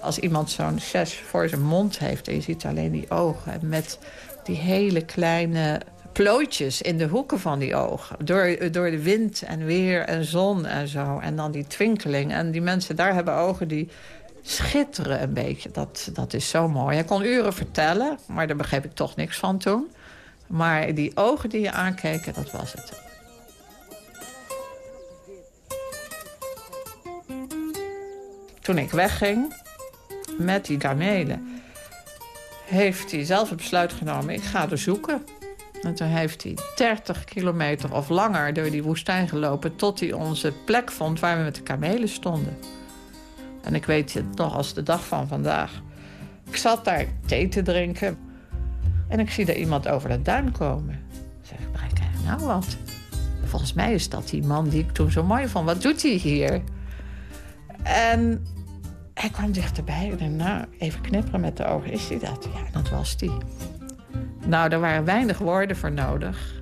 Als iemand zo'n chess voor zijn mond heeft en je ziet alleen die ogen... met die hele kleine plooitjes in de hoeken van die ogen. Door, door de wind en weer en zon en zo. En dan die twinkeling. En die mensen daar hebben ogen die schitteren een beetje. Dat, dat is zo mooi. Hij kon uren vertellen, maar daar begreep ik toch niks van toen. Maar die ogen die je aankeken, dat was het. Toen ik wegging met die kamelen... heeft hij zelf het besluit genomen, ik ga er zoeken. En toen heeft hij 30 kilometer of langer door die woestijn gelopen... tot hij onze plek vond waar we met de kamelen stonden. En ik weet het nog als de dag van vandaag. Ik zat daar thee te drinken. En ik zie daar iemand over de duin komen. Ik zeg, ik nou wat? Volgens mij is dat die man die ik toen zo mooi vond. Wat doet hij hier? En hij kwam dichterbij. Ik dacht, nou, even knipperen met de ogen. Is hij dat? Ja, dat was die. Nou, er waren weinig woorden voor nodig.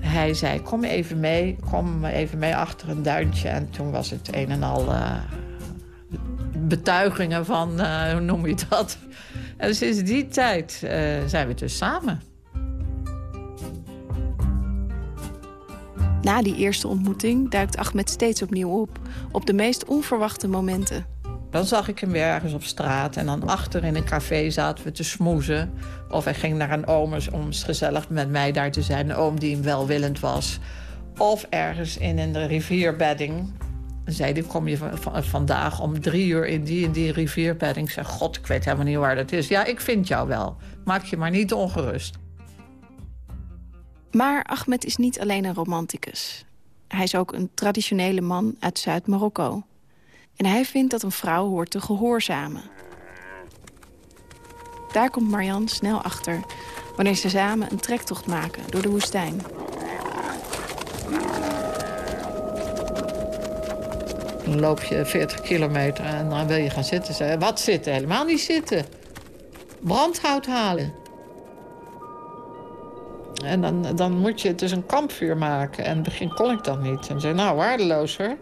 Hij zei, kom even mee. Kom even mee achter een duintje. En toen was het een en al... Uh, betuigingen van, uh, hoe noem je dat? En sinds die tijd uh, zijn we dus samen. Na die eerste ontmoeting duikt Ahmed steeds opnieuw op. Op de meest onverwachte momenten. Dan zag ik hem weer ergens op straat. En dan achter in een café zaten we te smoezen. Of hij ging naar een oom om gezellig met mij daar te zijn. Een oom die hem welwillend was. Of ergens in een rivierbedding zei kom je vandaag om drie uur in die en die rivierbedding. Ik zeg, god, ik weet helemaal niet waar dat is. Ja, ik vind jou wel. Maak je maar niet ongerust. Maar Ahmed is niet alleen een romanticus. Hij is ook een traditionele man uit Zuid-Marokko. En hij vindt dat een vrouw hoort te gehoorzamen. Daar komt Marianne snel achter... wanneer ze samen een trektocht maken door de woestijn. Dan loop je 40 kilometer en dan wil je gaan zitten. Wat zitten? Helemaal niet zitten. Brandhout halen. En dan, dan moet je dus een kampvuur maken. En in het begin kon ik dat niet. En zei, nou, waardeloos hoor.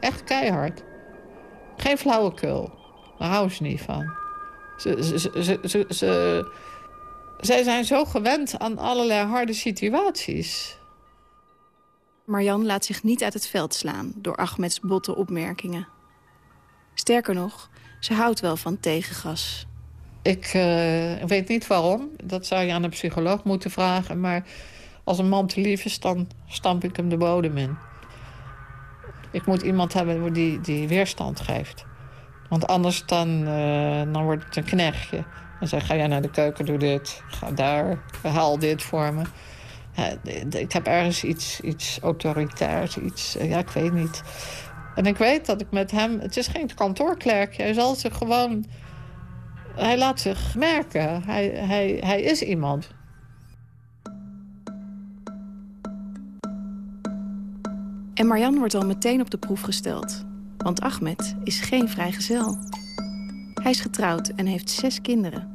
Echt keihard. Geen flauwekul. Daar houden ze niet van. Ze, ze, ze, ze, ze, zij zijn zo gewend aan allerlei harde situaties. Marjan laat zich niet uit het veld slaan door Ahmeds botte opmerkingen. Sterker nog, ze houdt wel van tegengas. Ik uh, weet niet waarom. Dat zou je aan een psycholoog moeten vragen. Maar als een man te lief is, dan stamp ik hem de bodem in. Ik moet iemand hebben die, die weerstand geeft. Want anders dan, uh, dan wordt het een knechtje. Dan zeg ga jij naar de keuken, doe dit. Ga daar, haal dit voor me ik heb ergens iets, iets autoritairs, iets, eh, ja, ik weet niet. En ik weet dat ik met hem, het is geen kantoorklerk, hij zal zich gewoon, hij laat zich merken. Hij, hij, hij is iemand. En Marjan wordt al meteen op de proef gesteld. Want Ahmed is geen vrijgezel. Hij is getrouwd en heeft zes kinderen.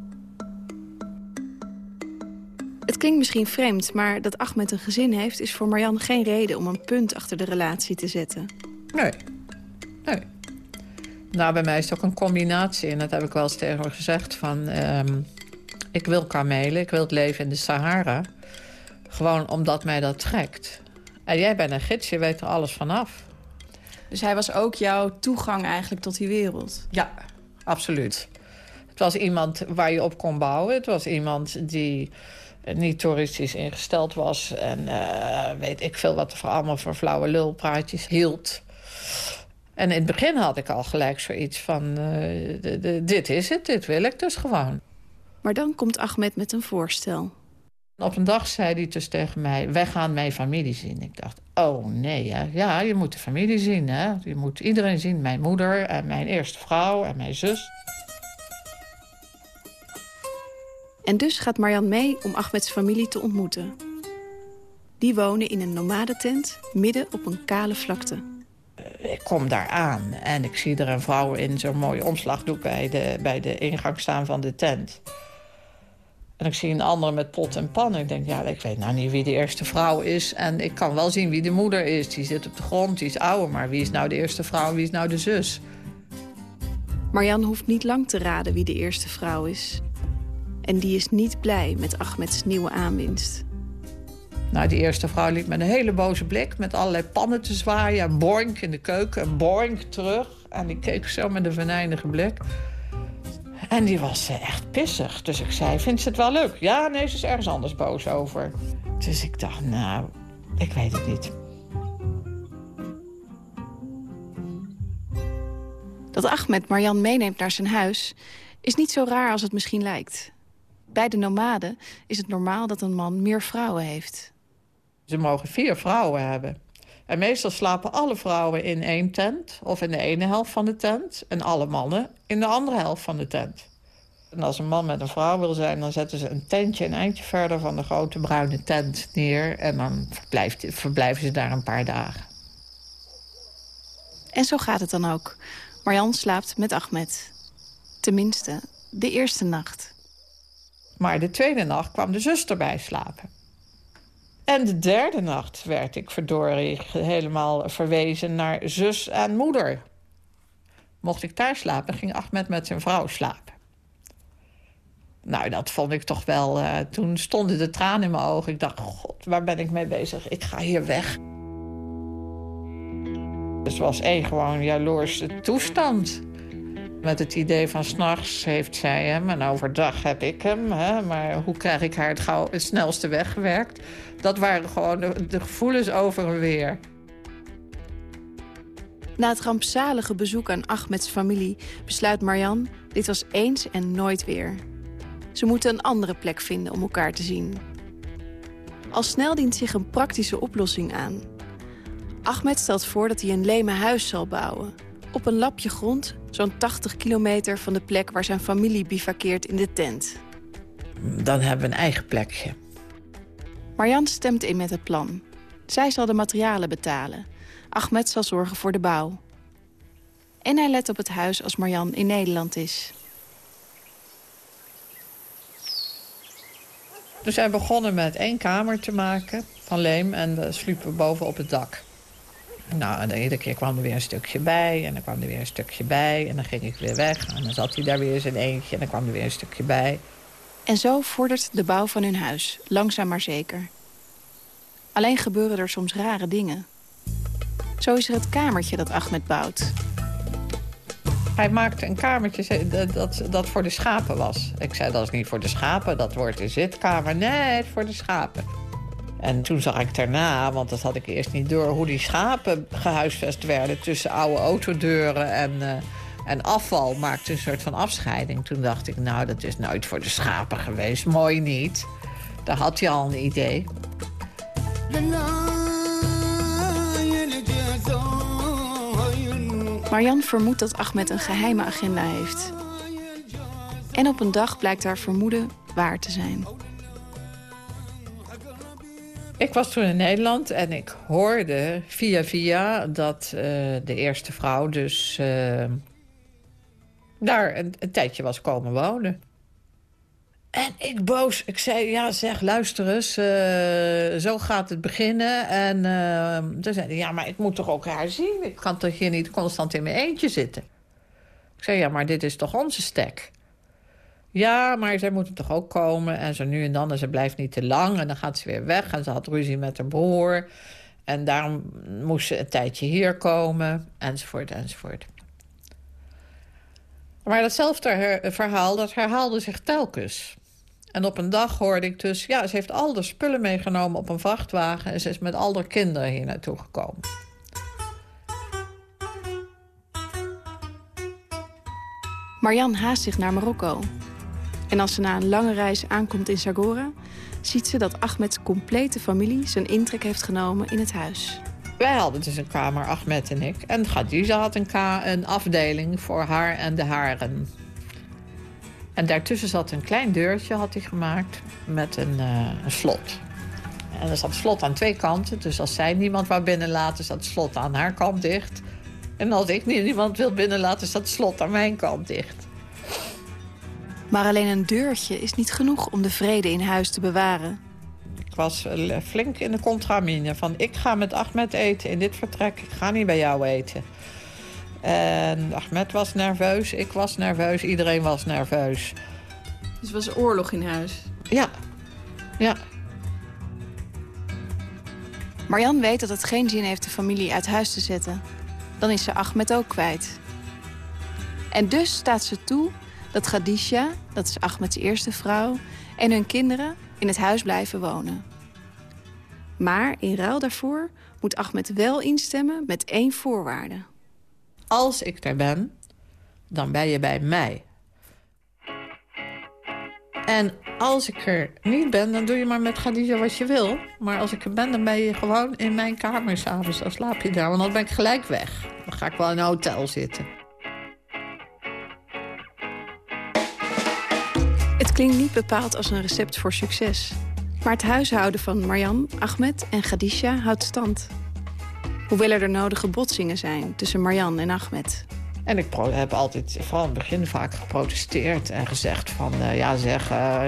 Het klinkt misschien vreemd, maar dat Ahmed een gezin heeft... is voor Marjan geen reden om een punt achter de relatie te zetten. Nee. Nee. Nou, bij mij is het ook een combinatie. En dat heb ik wel eens tegen gezegd. Van, um, ik wil kamelen, ik wil het leven in de Sahara. Gewoon omdat mij dat trekt. En jij bent een gids, je weet er alles vanaf. Dus hij was ook jouw toegang eigenlijk tot die wereld? Ja, absoluut. Het was iemand waar je op kon bouwen. Het was iemand die niet toeristisch ingesteld was. En uh, weet ik veel wat er voor allemaal voor flauwe lulpraatjes hield. En in het begin had ik al gelijk zoiets van... Uh, de, dit is het, dit wil ik dus gewoon. Maar dan komt Ahmed met een voorstel. Op een dag zei hij dus tegen mij... wij gaan mijn familie zien. Ik dacht, oh nee, hè? ja, je moet de familie zien. Hè? Je moet iedereen zien. Mijn moeder en mijn eerste vrouw en mijn zus. En dus gaat Marjan mee om Ahmeds familie te ontmoeten. Die wonen in een nomadentent midden op een kale vlakte. Ik kom daar aan en ik zie er een vrouw in zo'n mooie omslagdoek... Bij de, bij de ingang staan van de tent. En ik zie een andere met pot en pan. Ik denk, ja, ik weet nou niet wie de eerste vrouw is. En ik kan wel zien wie de moeder is. Die zit op de grond, die is ouder. Maar wie is nou de eerste vrouw en wie is nou de zus? Marjan hoeft niet lang te raden wie de eerste vrouw is. En die is niet blij met Ahmeds nieuwe aanwinst. Nou, die eerste vrouw liep met een hele boze blik... met allerlei pannen te zwaaien. Een boink in de keuken, een boink terug. En die keek zo met een venijnige blik. En die was eh, echt pissig. Dus ik zei, vindt ze het wel leuk? Ja, nee, ze is ergens anders boos over. Dus ik dacht, nou, ik weet het niet. Dat Ahmed Marjan meeneemt naar zijn huis... is niet zo raar als het misschien lijkt. Bij de nomaden is het normaal dat een man meer vrouwen heeft. Ze mogen vier vrouwen hebben. En meestal slapen alle vrouwen in één tent of in de ene helft van de tent... en alle mannen in de andere helft van de tent. En als een man met een vrouw wil zijn, dan zetten ze een tentje een eindje verder van de grote bruine tent neer. En dan verblijven ze daar een paar dagen. En zo gaat het dan ook. Marjan slaapt met Ahmed. Tenminste, de eerste nacht. Maar de tweede nacht kwam de zuster bij slapen. En de derde nacht werd ik verdorie helemaal verwezen naar zus en moeder. Mocht ik daar slapen, ging Ahmed met zijn vrouw slapen. Nou, dat vond ik toch wel... Uh, toen stonden de tranen in mijn ogen. Ik dacht, god, waar ben ik mee bezig? Ik ga hier weg. Het was één gewoon jaloerse toestand. Met het idee van s'nachts heeft zij hem en overdag heb ik hem. Hè? Maar hoe krijg ik haar het, gauw, het snelste weggewerkt? Dat waren gewoon de, gevoelens over en weer. Na het rampzalige bezoek aan Ahmeds familie besluit Marjan... dit was eens en nooit weer. Ze moeten een andere plek vinden om elkaar te zien. Al snel dient zich een praktische oplossing aan. Ahmed stelt voor dat hij een leme huis zal bouwen. Op een lapje grond, zo'n 80 kilometer van de plek waar zijn familie bivakkeert in de tent. Dan hebben we een eigen plekje. Marjan stemt in met het plan. Zij zal de materialen betalen. Ahmed zal zorgen voor de bouw. En hij let op het huis als Marjan in Nederland is. Dus hij begonnen met één kamer te maken van leem en we sliepen boven op het dak. Nou, en iedere keer kwam er weer een stukje bij en dan kwam er weer een stukje bij en dan ging ik weer weg. En dan zat hij daar weer eens in eentje en dan kwam er weer een stukje bij. En zo vordert de bouw van hun huis, langzaam maar zeker. Alleen gebeuren er soms rare dingen. Zo is er het kamertje dat Ahmed bouwt. Hij maakte een kamertje dat, dat, dat voor de schapen was. Ik zei, dat is niet voor de schapen, dat wordt de zitkamer. Nee, het is voor de schapen. En toen zag ik daarna, want dat had ik eerst niet door... hoe die schapen gehuisvest werden tussen oude autodeuren en, uh, en afval. Maakte een soort van afscheiding. Toen dacht ik, nou, dat is nooit voor de schapen geweest. Mooi niet. Daar had hij al een idee. Marjan vermoedt dat Ahmed een geheime agenda heeft. En op een dag blijkt haar vermoeden waar te zijn. Ik was toen in Nederland en ik hoorde via via dat uh, de eerste vrouw dus uh, daar een, tijdje was komen wonen. En ik boos, ik zei, ja zeg, luister eens, uh, zo gaat het beginnen. En toen zei ja, maar ik moet toch ook haar zien? Ik kan toch hier niet constant in mijn eentje zitten? Ik zei, ja, maar dit is toch onze stek? Ja, maar zij moeten toch ook komen. En zo nu en dan, en ze blijft niet te lang. En dan gaat ze weer weg. En ze had ruzie met haar broer. En daarom moest ze een tijdje hier komen. Enzovoort, enzovoort. Maar datzelfde verhaal, dat herhaalde zich telkens. En op een dag hoorde ik dus... ja, ze heeft al de spullen meegenomen op een vrachtwagen... en ze is met al haar kinderen hier naartoe gekomen. Marjan haast zich naar Marokko. En als ze na een lange reis aankomt in Zagora... ziet ze dat Ahmeds complete familie zijn intrek heeft genomen in het huis. Wij hadden dus een kamer, Ahmed en ik. En Khadija had een, een afdeling voor haar en de haren. En daartussen zat een klein deurtje, had hij gemaakt, met een, uh, een slot. En er zat slot aan twee kanten. Dus als zij niemand wou binnenlaten, zat het slot aan haar kant dicht. En als ik niemand wil binnenlaten, staat het slot aan mijn kant dicht. Maar alleen een deurtje is niet genoeg om de vrede in huis te bewaren. Ik was eh, flink in de contramine van ik ga met Ahmed eten in dit vertrek. Ik ga niet bij jou eten. En Ahmed was nerveus, ik was nerveus, iedereen was nerveus. Dus was oorlog in huis? Ja, ja. Marjan weet dat het geen zin heeft de familie uit huis te zetten. Dan is ze Ahmed ook kwijt. En dus staat ze toe dat Khadija, dat is Ahmeds eerste vrouw... en hun kinderen in het huis blijven wonen. Maar in ruil daarvoor moet Ahmed wel instemmen met één voorwaarde. Als ik er ben, dan ben je bij mij. En als ik er niet ben, dan doe je maar met Khadija wat je wil. Maar als ik er ben, dan ben je gewoon in mijn kamer s'avonds. Dan slaap je daar, want dan ben ik gelijk weg. Dan ga ik wel in een hotel zitten. Klinkt niet bepaald als een recept voor succes. Maar het huishouden van Marjan, Ahmed en Khadija houdt stand. Hoewel er de nodige botsingen zijn tussen Marjan en Ahmed. En ik heb altijd, vooral in het begin, vaak geprotesteerd en gezegd van... Uh, ja, zeg, uh,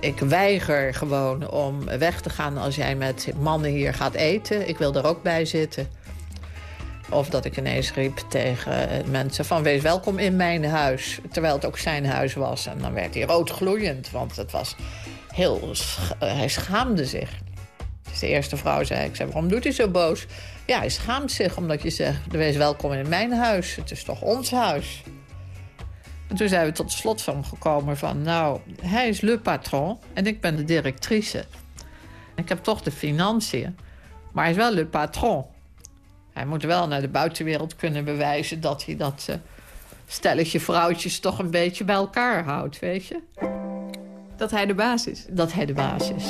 ik weiger gewoon om weg te gaan als jij met mannen hier gaat eten. Ik wil er ook bij zitten. Of dat ik ineens riep tegen mensen van wees welkom in mijn huis. Terwijl het ook zijn huis was. En dan werd hij roodgloeiend, want het was heel... Hij schaamde zich. Dus de eerste vrouw zei, ik zei, waarom doet hij zo boos? Ja, hij schaamt zich omdat je zegt, wees welkom in mijn huis. Het is toch ons huis? En toen zijn we tot de slotsom gekomen van... nou, hij is le patron en ik ben de directrice. Ik heb toch de financiën, maar hij is wel le patron. Hij moet wel naar de buitenwereld kunnen bewijzen... dat hij dat uh, stelletje vrouwtjes toch een beetje bij elkaar houdt, weet je? Dat hij de baas is? Dat hij de baas is.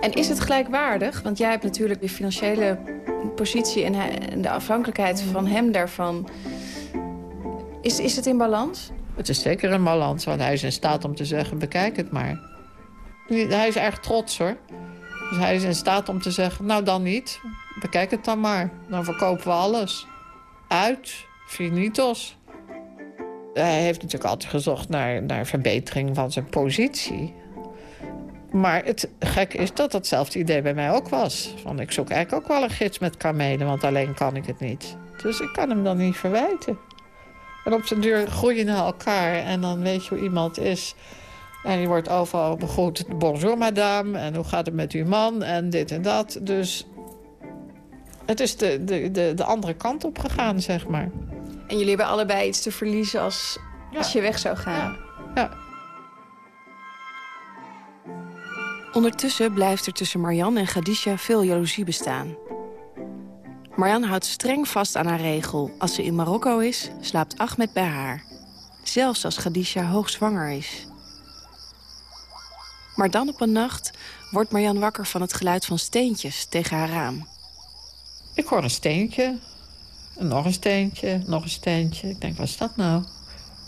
En is het gelijkwaardig? Want jij hebt natuurlijk de financiële positie en de afhankelijkheid van hem daarvan. Is, is het in balans? Het is zeker in balans, want hij is in staat om te zeggen... bekijk het maar. Hij is erg trots, hoor. Dus hij is in staat om te zeggen, nou dan niet. Bekijk het dan maar. Dan verkopen we alles. Uit. Finitos. Hij heeft natuurlijk altijd gezocht naar, naar verbetering van zijn positie. Maar het gek is dat datzelfde idee bij mij ook was. Van, ik zoek eigenlijk ook wel een gids met kamelen, want alleen kan ik het niet. Dus ik kan hem dan niet verwijten. En op zijn deur groeien naar elkaar en dan weet je hoe iemand is. En je wordt overal begroet, bonjour madame, en hoe gaat het met uw man, en dit en dat. Dus het is de, de, de, de andere kant op gegaan, zeg maar. En jullie hebben allebei iets te verliezen als, als je weg zou gaan. Ja. ja. Ondertussen blijft er tussen Marian en Khadija veel jaloezie bestaan. Marian houdt streng vast aan haar regel. Als ze in Marokko is, slaapt Ahmed bij haar. Zelfs als Khadija hoogzwanger is. Maar dan op een nacht wordt Marian wakker van het geluid van steentjes tegen haar raam. Ik hoor een steentje. Nog een steentje, nog een steentje. Ik denk, wat is dat nou?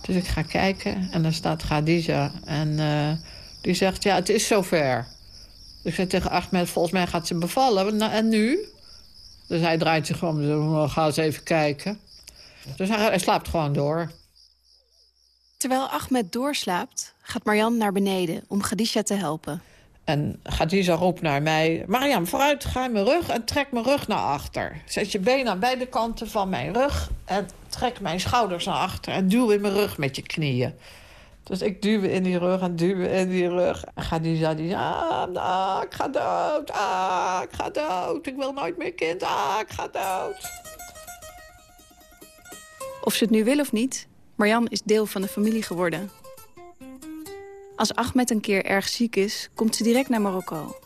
Dus ik ga kijken en daar staat Khadija. En uh, die zegt, ja, het is zover. Dus ik zei tegen Ahmed, volgens mij gaat ze bevallen. En nu? Dus hij draait zich om. Dus ga eens even kijken. Dus hij, hij slaapt gewoon door. Terwijl Ahmed doorslaapt, gaat Marjan naar beneden om Khadija te helpen. En Khadija roept naar mij... Mariam, vooruit, ga in mijn rug en trek mijn rug naar achter. Zet je benen aan beide kanten van mijn rug... en trek mijn schouders naar achter en duw in mijn rug met je knieën. Dus ik duw in die rug en duw in die rug. En Khadija die ah, ah, ik ga dood, ah, ik ga dood. Ik wil nooit meer kind, ah, ik ga dood. Of ze het nu wil of niet, Marjan is deel van de familie geworden. Als Ahmed een keer erg ziek is, komt ze direct naar Marokko.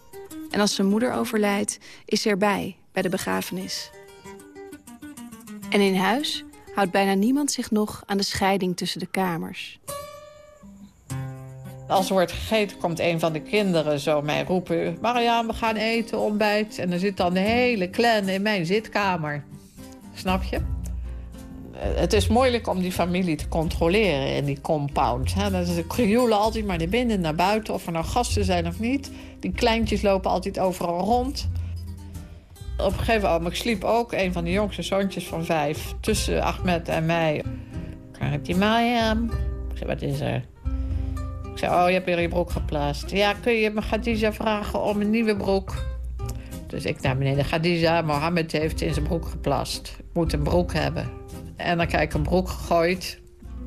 En als zijn moeder overlijdt, is ze erbij, bij de begrafenis. En in huis houdt bijna niemand zich nog aan de scheiding tussen de kamers. Als er wordt gegeten, komt een van de kinderen zo mij roepen... Marianne, we gaan eten, ontbijt. En dan zit dan de hele clan in mijn zitkamer. Snap je? Het is moeilijk om die familie te controleren in die compound. Hè? Dat is krioelen altijd maar naar binnen, naar buiten... of er nou gasten zijn of niet. Die kleintjes lopen altijd overal rond. Op een gegeven moment, ik sliep ook, een van de jongste zoontjes van vijf... tussen Ahmed en mij. Ik die Mariam? Ik zei, wat is er? Ik zei, oh, je hebt weer je broek geplaatst. Ja, kun je me vragen om een nieuwe broek? Dus ik naar beneden. Khadija, Mohammed heeft in zijn broek geplast. Ik moet een broek hebben. En dan krijg ik een broek gegooid.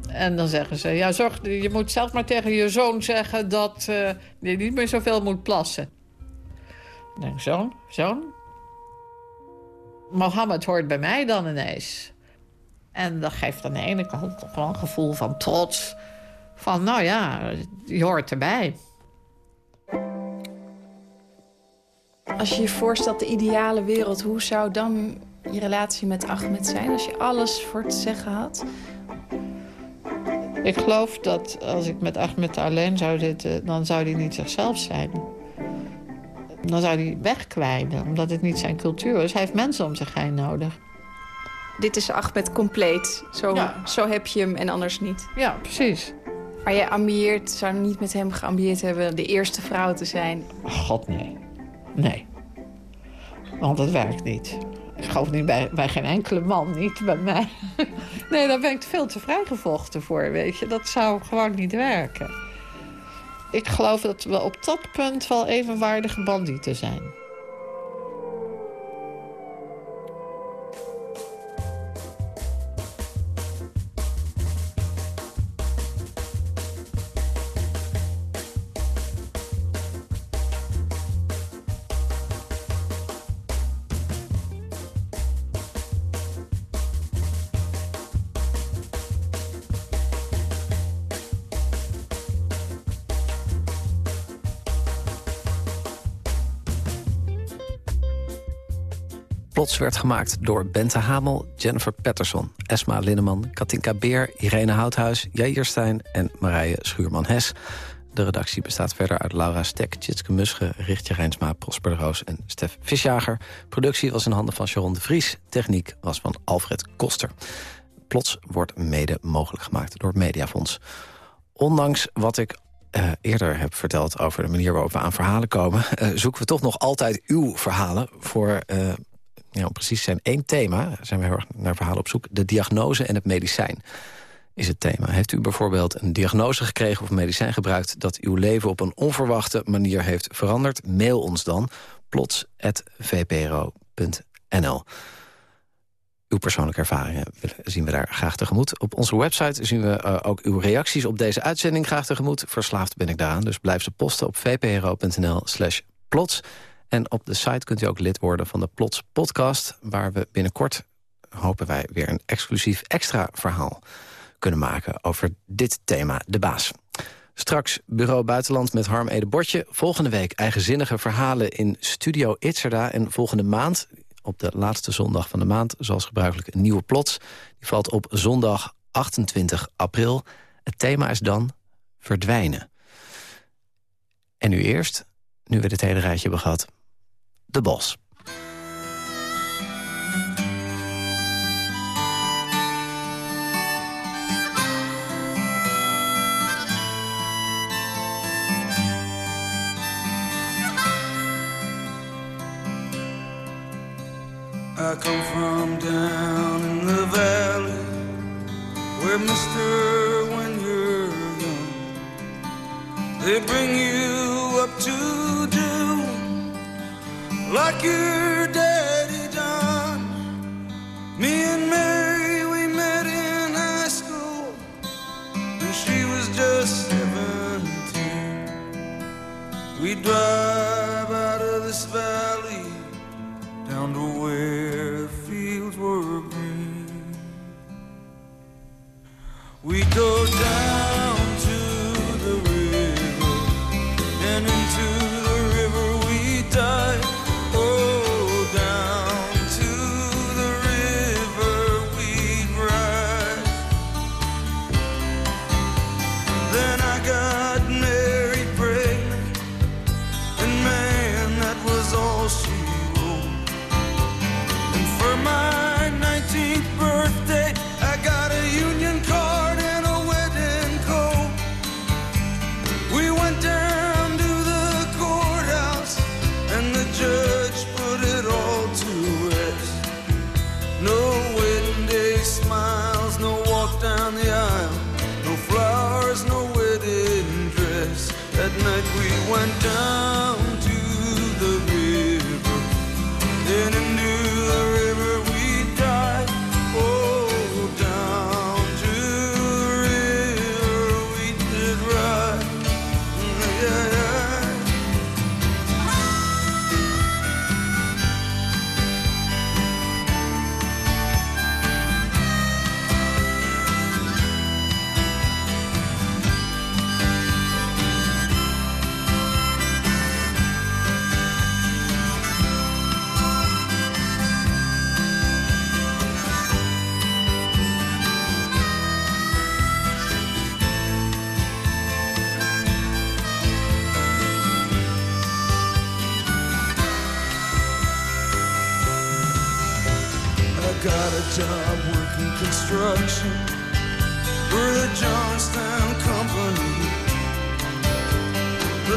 En dan zeggen ze, ja, zorg, je moet zelf maar tegen je zoon zeggen... dat je niet meer zoveel moet plassen. Ik denk, zoon, zoon? Mohammed hoort bij mij dan ineens. En dat geeft aan de ene kant toch een gevoel van trots van nou ja, je hoort erbij. Als je je voorstelt de ideale wereld, hoe zou dan je relatie met Ahmed zijn als je alles voor te zeggen had? Ik geloof dat als ik met Ahmed alleen zou zitten, dan zou hij niet zichzelf zijn. Dan zou hij wegkwijnen, omdat het niet zijn cultuur is. Hij heeft mensen om zich heen nodig. Dit is Ahmed compleet. Zo, zo heb je hem en anders niet. Ja, precies. Maar je ambieert, zou niet met hem geambieerd hebben de eerste vrouw te zijn? God, nee. Nee. Want dat werkt niet. Ik geloof niet bij, bij geen enkele man, niet bij mij. nee, daar ben ik veel te vrijgevochten voor, weet je. Dat zou gewoon niet werken. Ik geloof dat we op dat punt wel evenwaardige bandieten zijn. Werd gemaakt door Bente Hamel, Jennifer Patterson, Esma Linneman, Katinka Beer, Irene Houthuis, Jair Stijn en Marije Schuurman-Hes. De redactie bestaat verder uit Laura Stek, Tjitske Musche, Richtje Rijnsma, Prosper de Roos en Stef Visjager. Productie was in handen van Sharon de Vries. Techniek was van Alfred Koster. Plots wordt mede mogelijk gemaakt door het Mediafonds. Ondanks wat ik uh, eerder heb verteld over de manier waarop we aan verhalen komen... Uh, zoeken we toch nog altijd uw verhalen voor uh, ja, om precies zijn één thema, zijn we heel erg naar verhalen op zoek... de diagnose en het medicijn is het thema. Heeft u bijvoorbeeld een diagnose gekregen of medicijn gebruikt... dat uw leven op een onverwachte manier heeft veranderd? Mail ons dan plots.vpro.nl. Uw persoonlijke ervaringen zien we daar graag tegemoet. Op onze website zien we uh, ook uw reacties op deze uitzending graag tegemoet. Verslaafd ben ik daaraan, dus blijf ze posten op vpro.nl slash plots... En op de site kunt u ook lid worden van de Plots podcast... waar we binnenkort, hopen wij, weer een exclusief extra verhaal kunnen maken... over dit thema, de baas. Straks Bureau Buitenland met Harm Ede Bordje. Volgende week eigenzinnige verhalen in Studio Itzerda. En volgende maand, op de laatste zondag van de maand... zoals gebruikelijk een nieuwe plots. Die valt op zondag 28 april. Het thema is dan verdwijnen. En nu eerst, nu we dit hele rijtje hebben gehad... De Bos. I come from down in the valley where Mister when you're young they bring you up to like your daddy done. Me and Mary, we met in high school, and she was just seventeen. We drive out of this valley down to where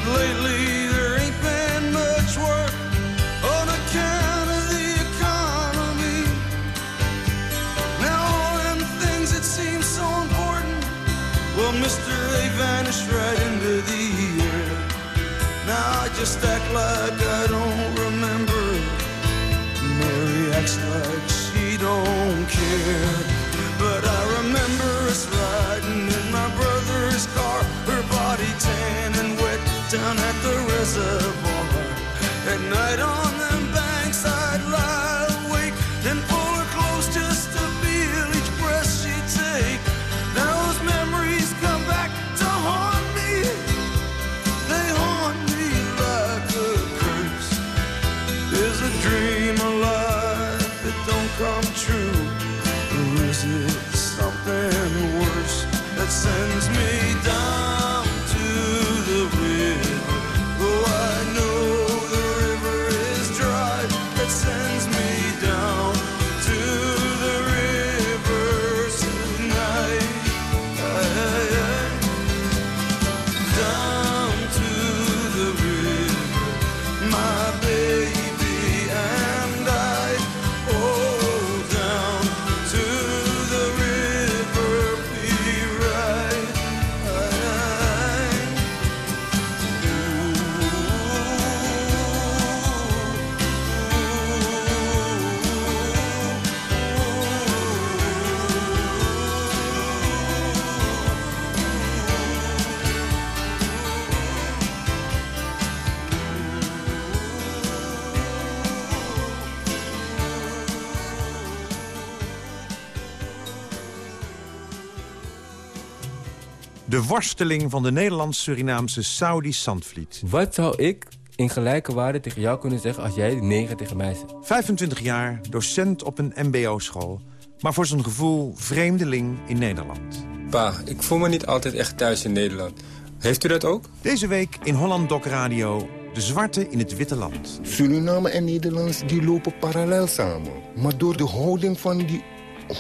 But lately there ain't been much work on account of the economy. Now all them things that seem so important, well, mister, they vanished right into the air. Now I just act like I reservoir. At night on De worsteling van de Nederlands-Surinaamse Saudi Sandvliet. Wat zou ik in gelijke waarde tegen jou kunnen zeggen als jij negen tegen mij zegt? 25 jaar, docent op een mbo-school. Maar voor zijn gevoel vreemdeling in Nederland. Pa, ik voel me niet altijd echt thuis in Nederland. Heeft u dat ook? Deze week in Holland Doc Radio... De zwarte in het witte land. Suriname en Nederlands die lopen parallel samen. Maar door de houding van die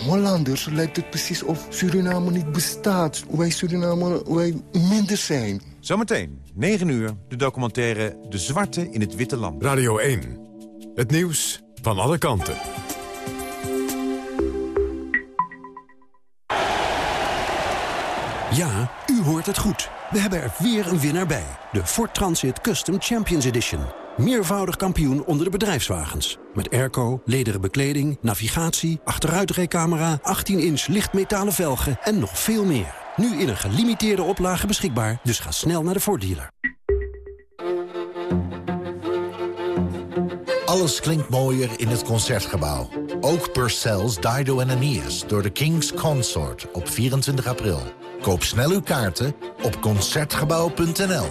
Hollanders lijkt het precies of Suriname niet bestaat. Wij Suriname, wij minder zijn. Zometeen, 9 uur, de documentaire De Zwarte in het Witte Land. Radio 1. Het nieuws van alle kanten. Ja, u hoort het goed. We hebben er weer een winnaar bij. De Ford Transit Custom Champions Edition. Meervoudig kampioen onder de bedrijfswagens. Met airco, lederen bekleding, navigatie, achteruitrijcamera... 18-inch lichtmetalen velgen en nog veel meer. Nu in een gelimiteerde oplage beschikbaar, dus ga snel naar de Ford dealer. Alles klinkt mooier in het Concertgebouw. Ook Purcell's Dido en Aeneas door de King's Consort op 24 april. Koop snel uw kaarten op Concertgebouw.nl.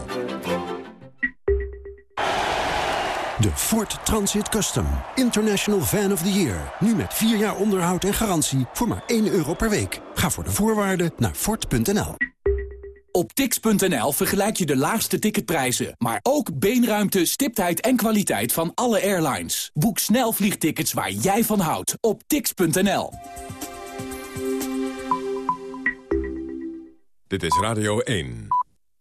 De Ford Transit Custom. International Van of the Year. Nu met 4 jaar onderhoud en garantie voor maar 1 euro per week. Ga voor de voorwaarden naar Ford.nl. Op tix.nl vergelijk je de laagste ticketprijzen, maar ook beenruimte, stiptheid en kwaliteit van alle airlines. Boek snel vliegtickets waar jij van houdt op tix.nl. Dit is Radio 1.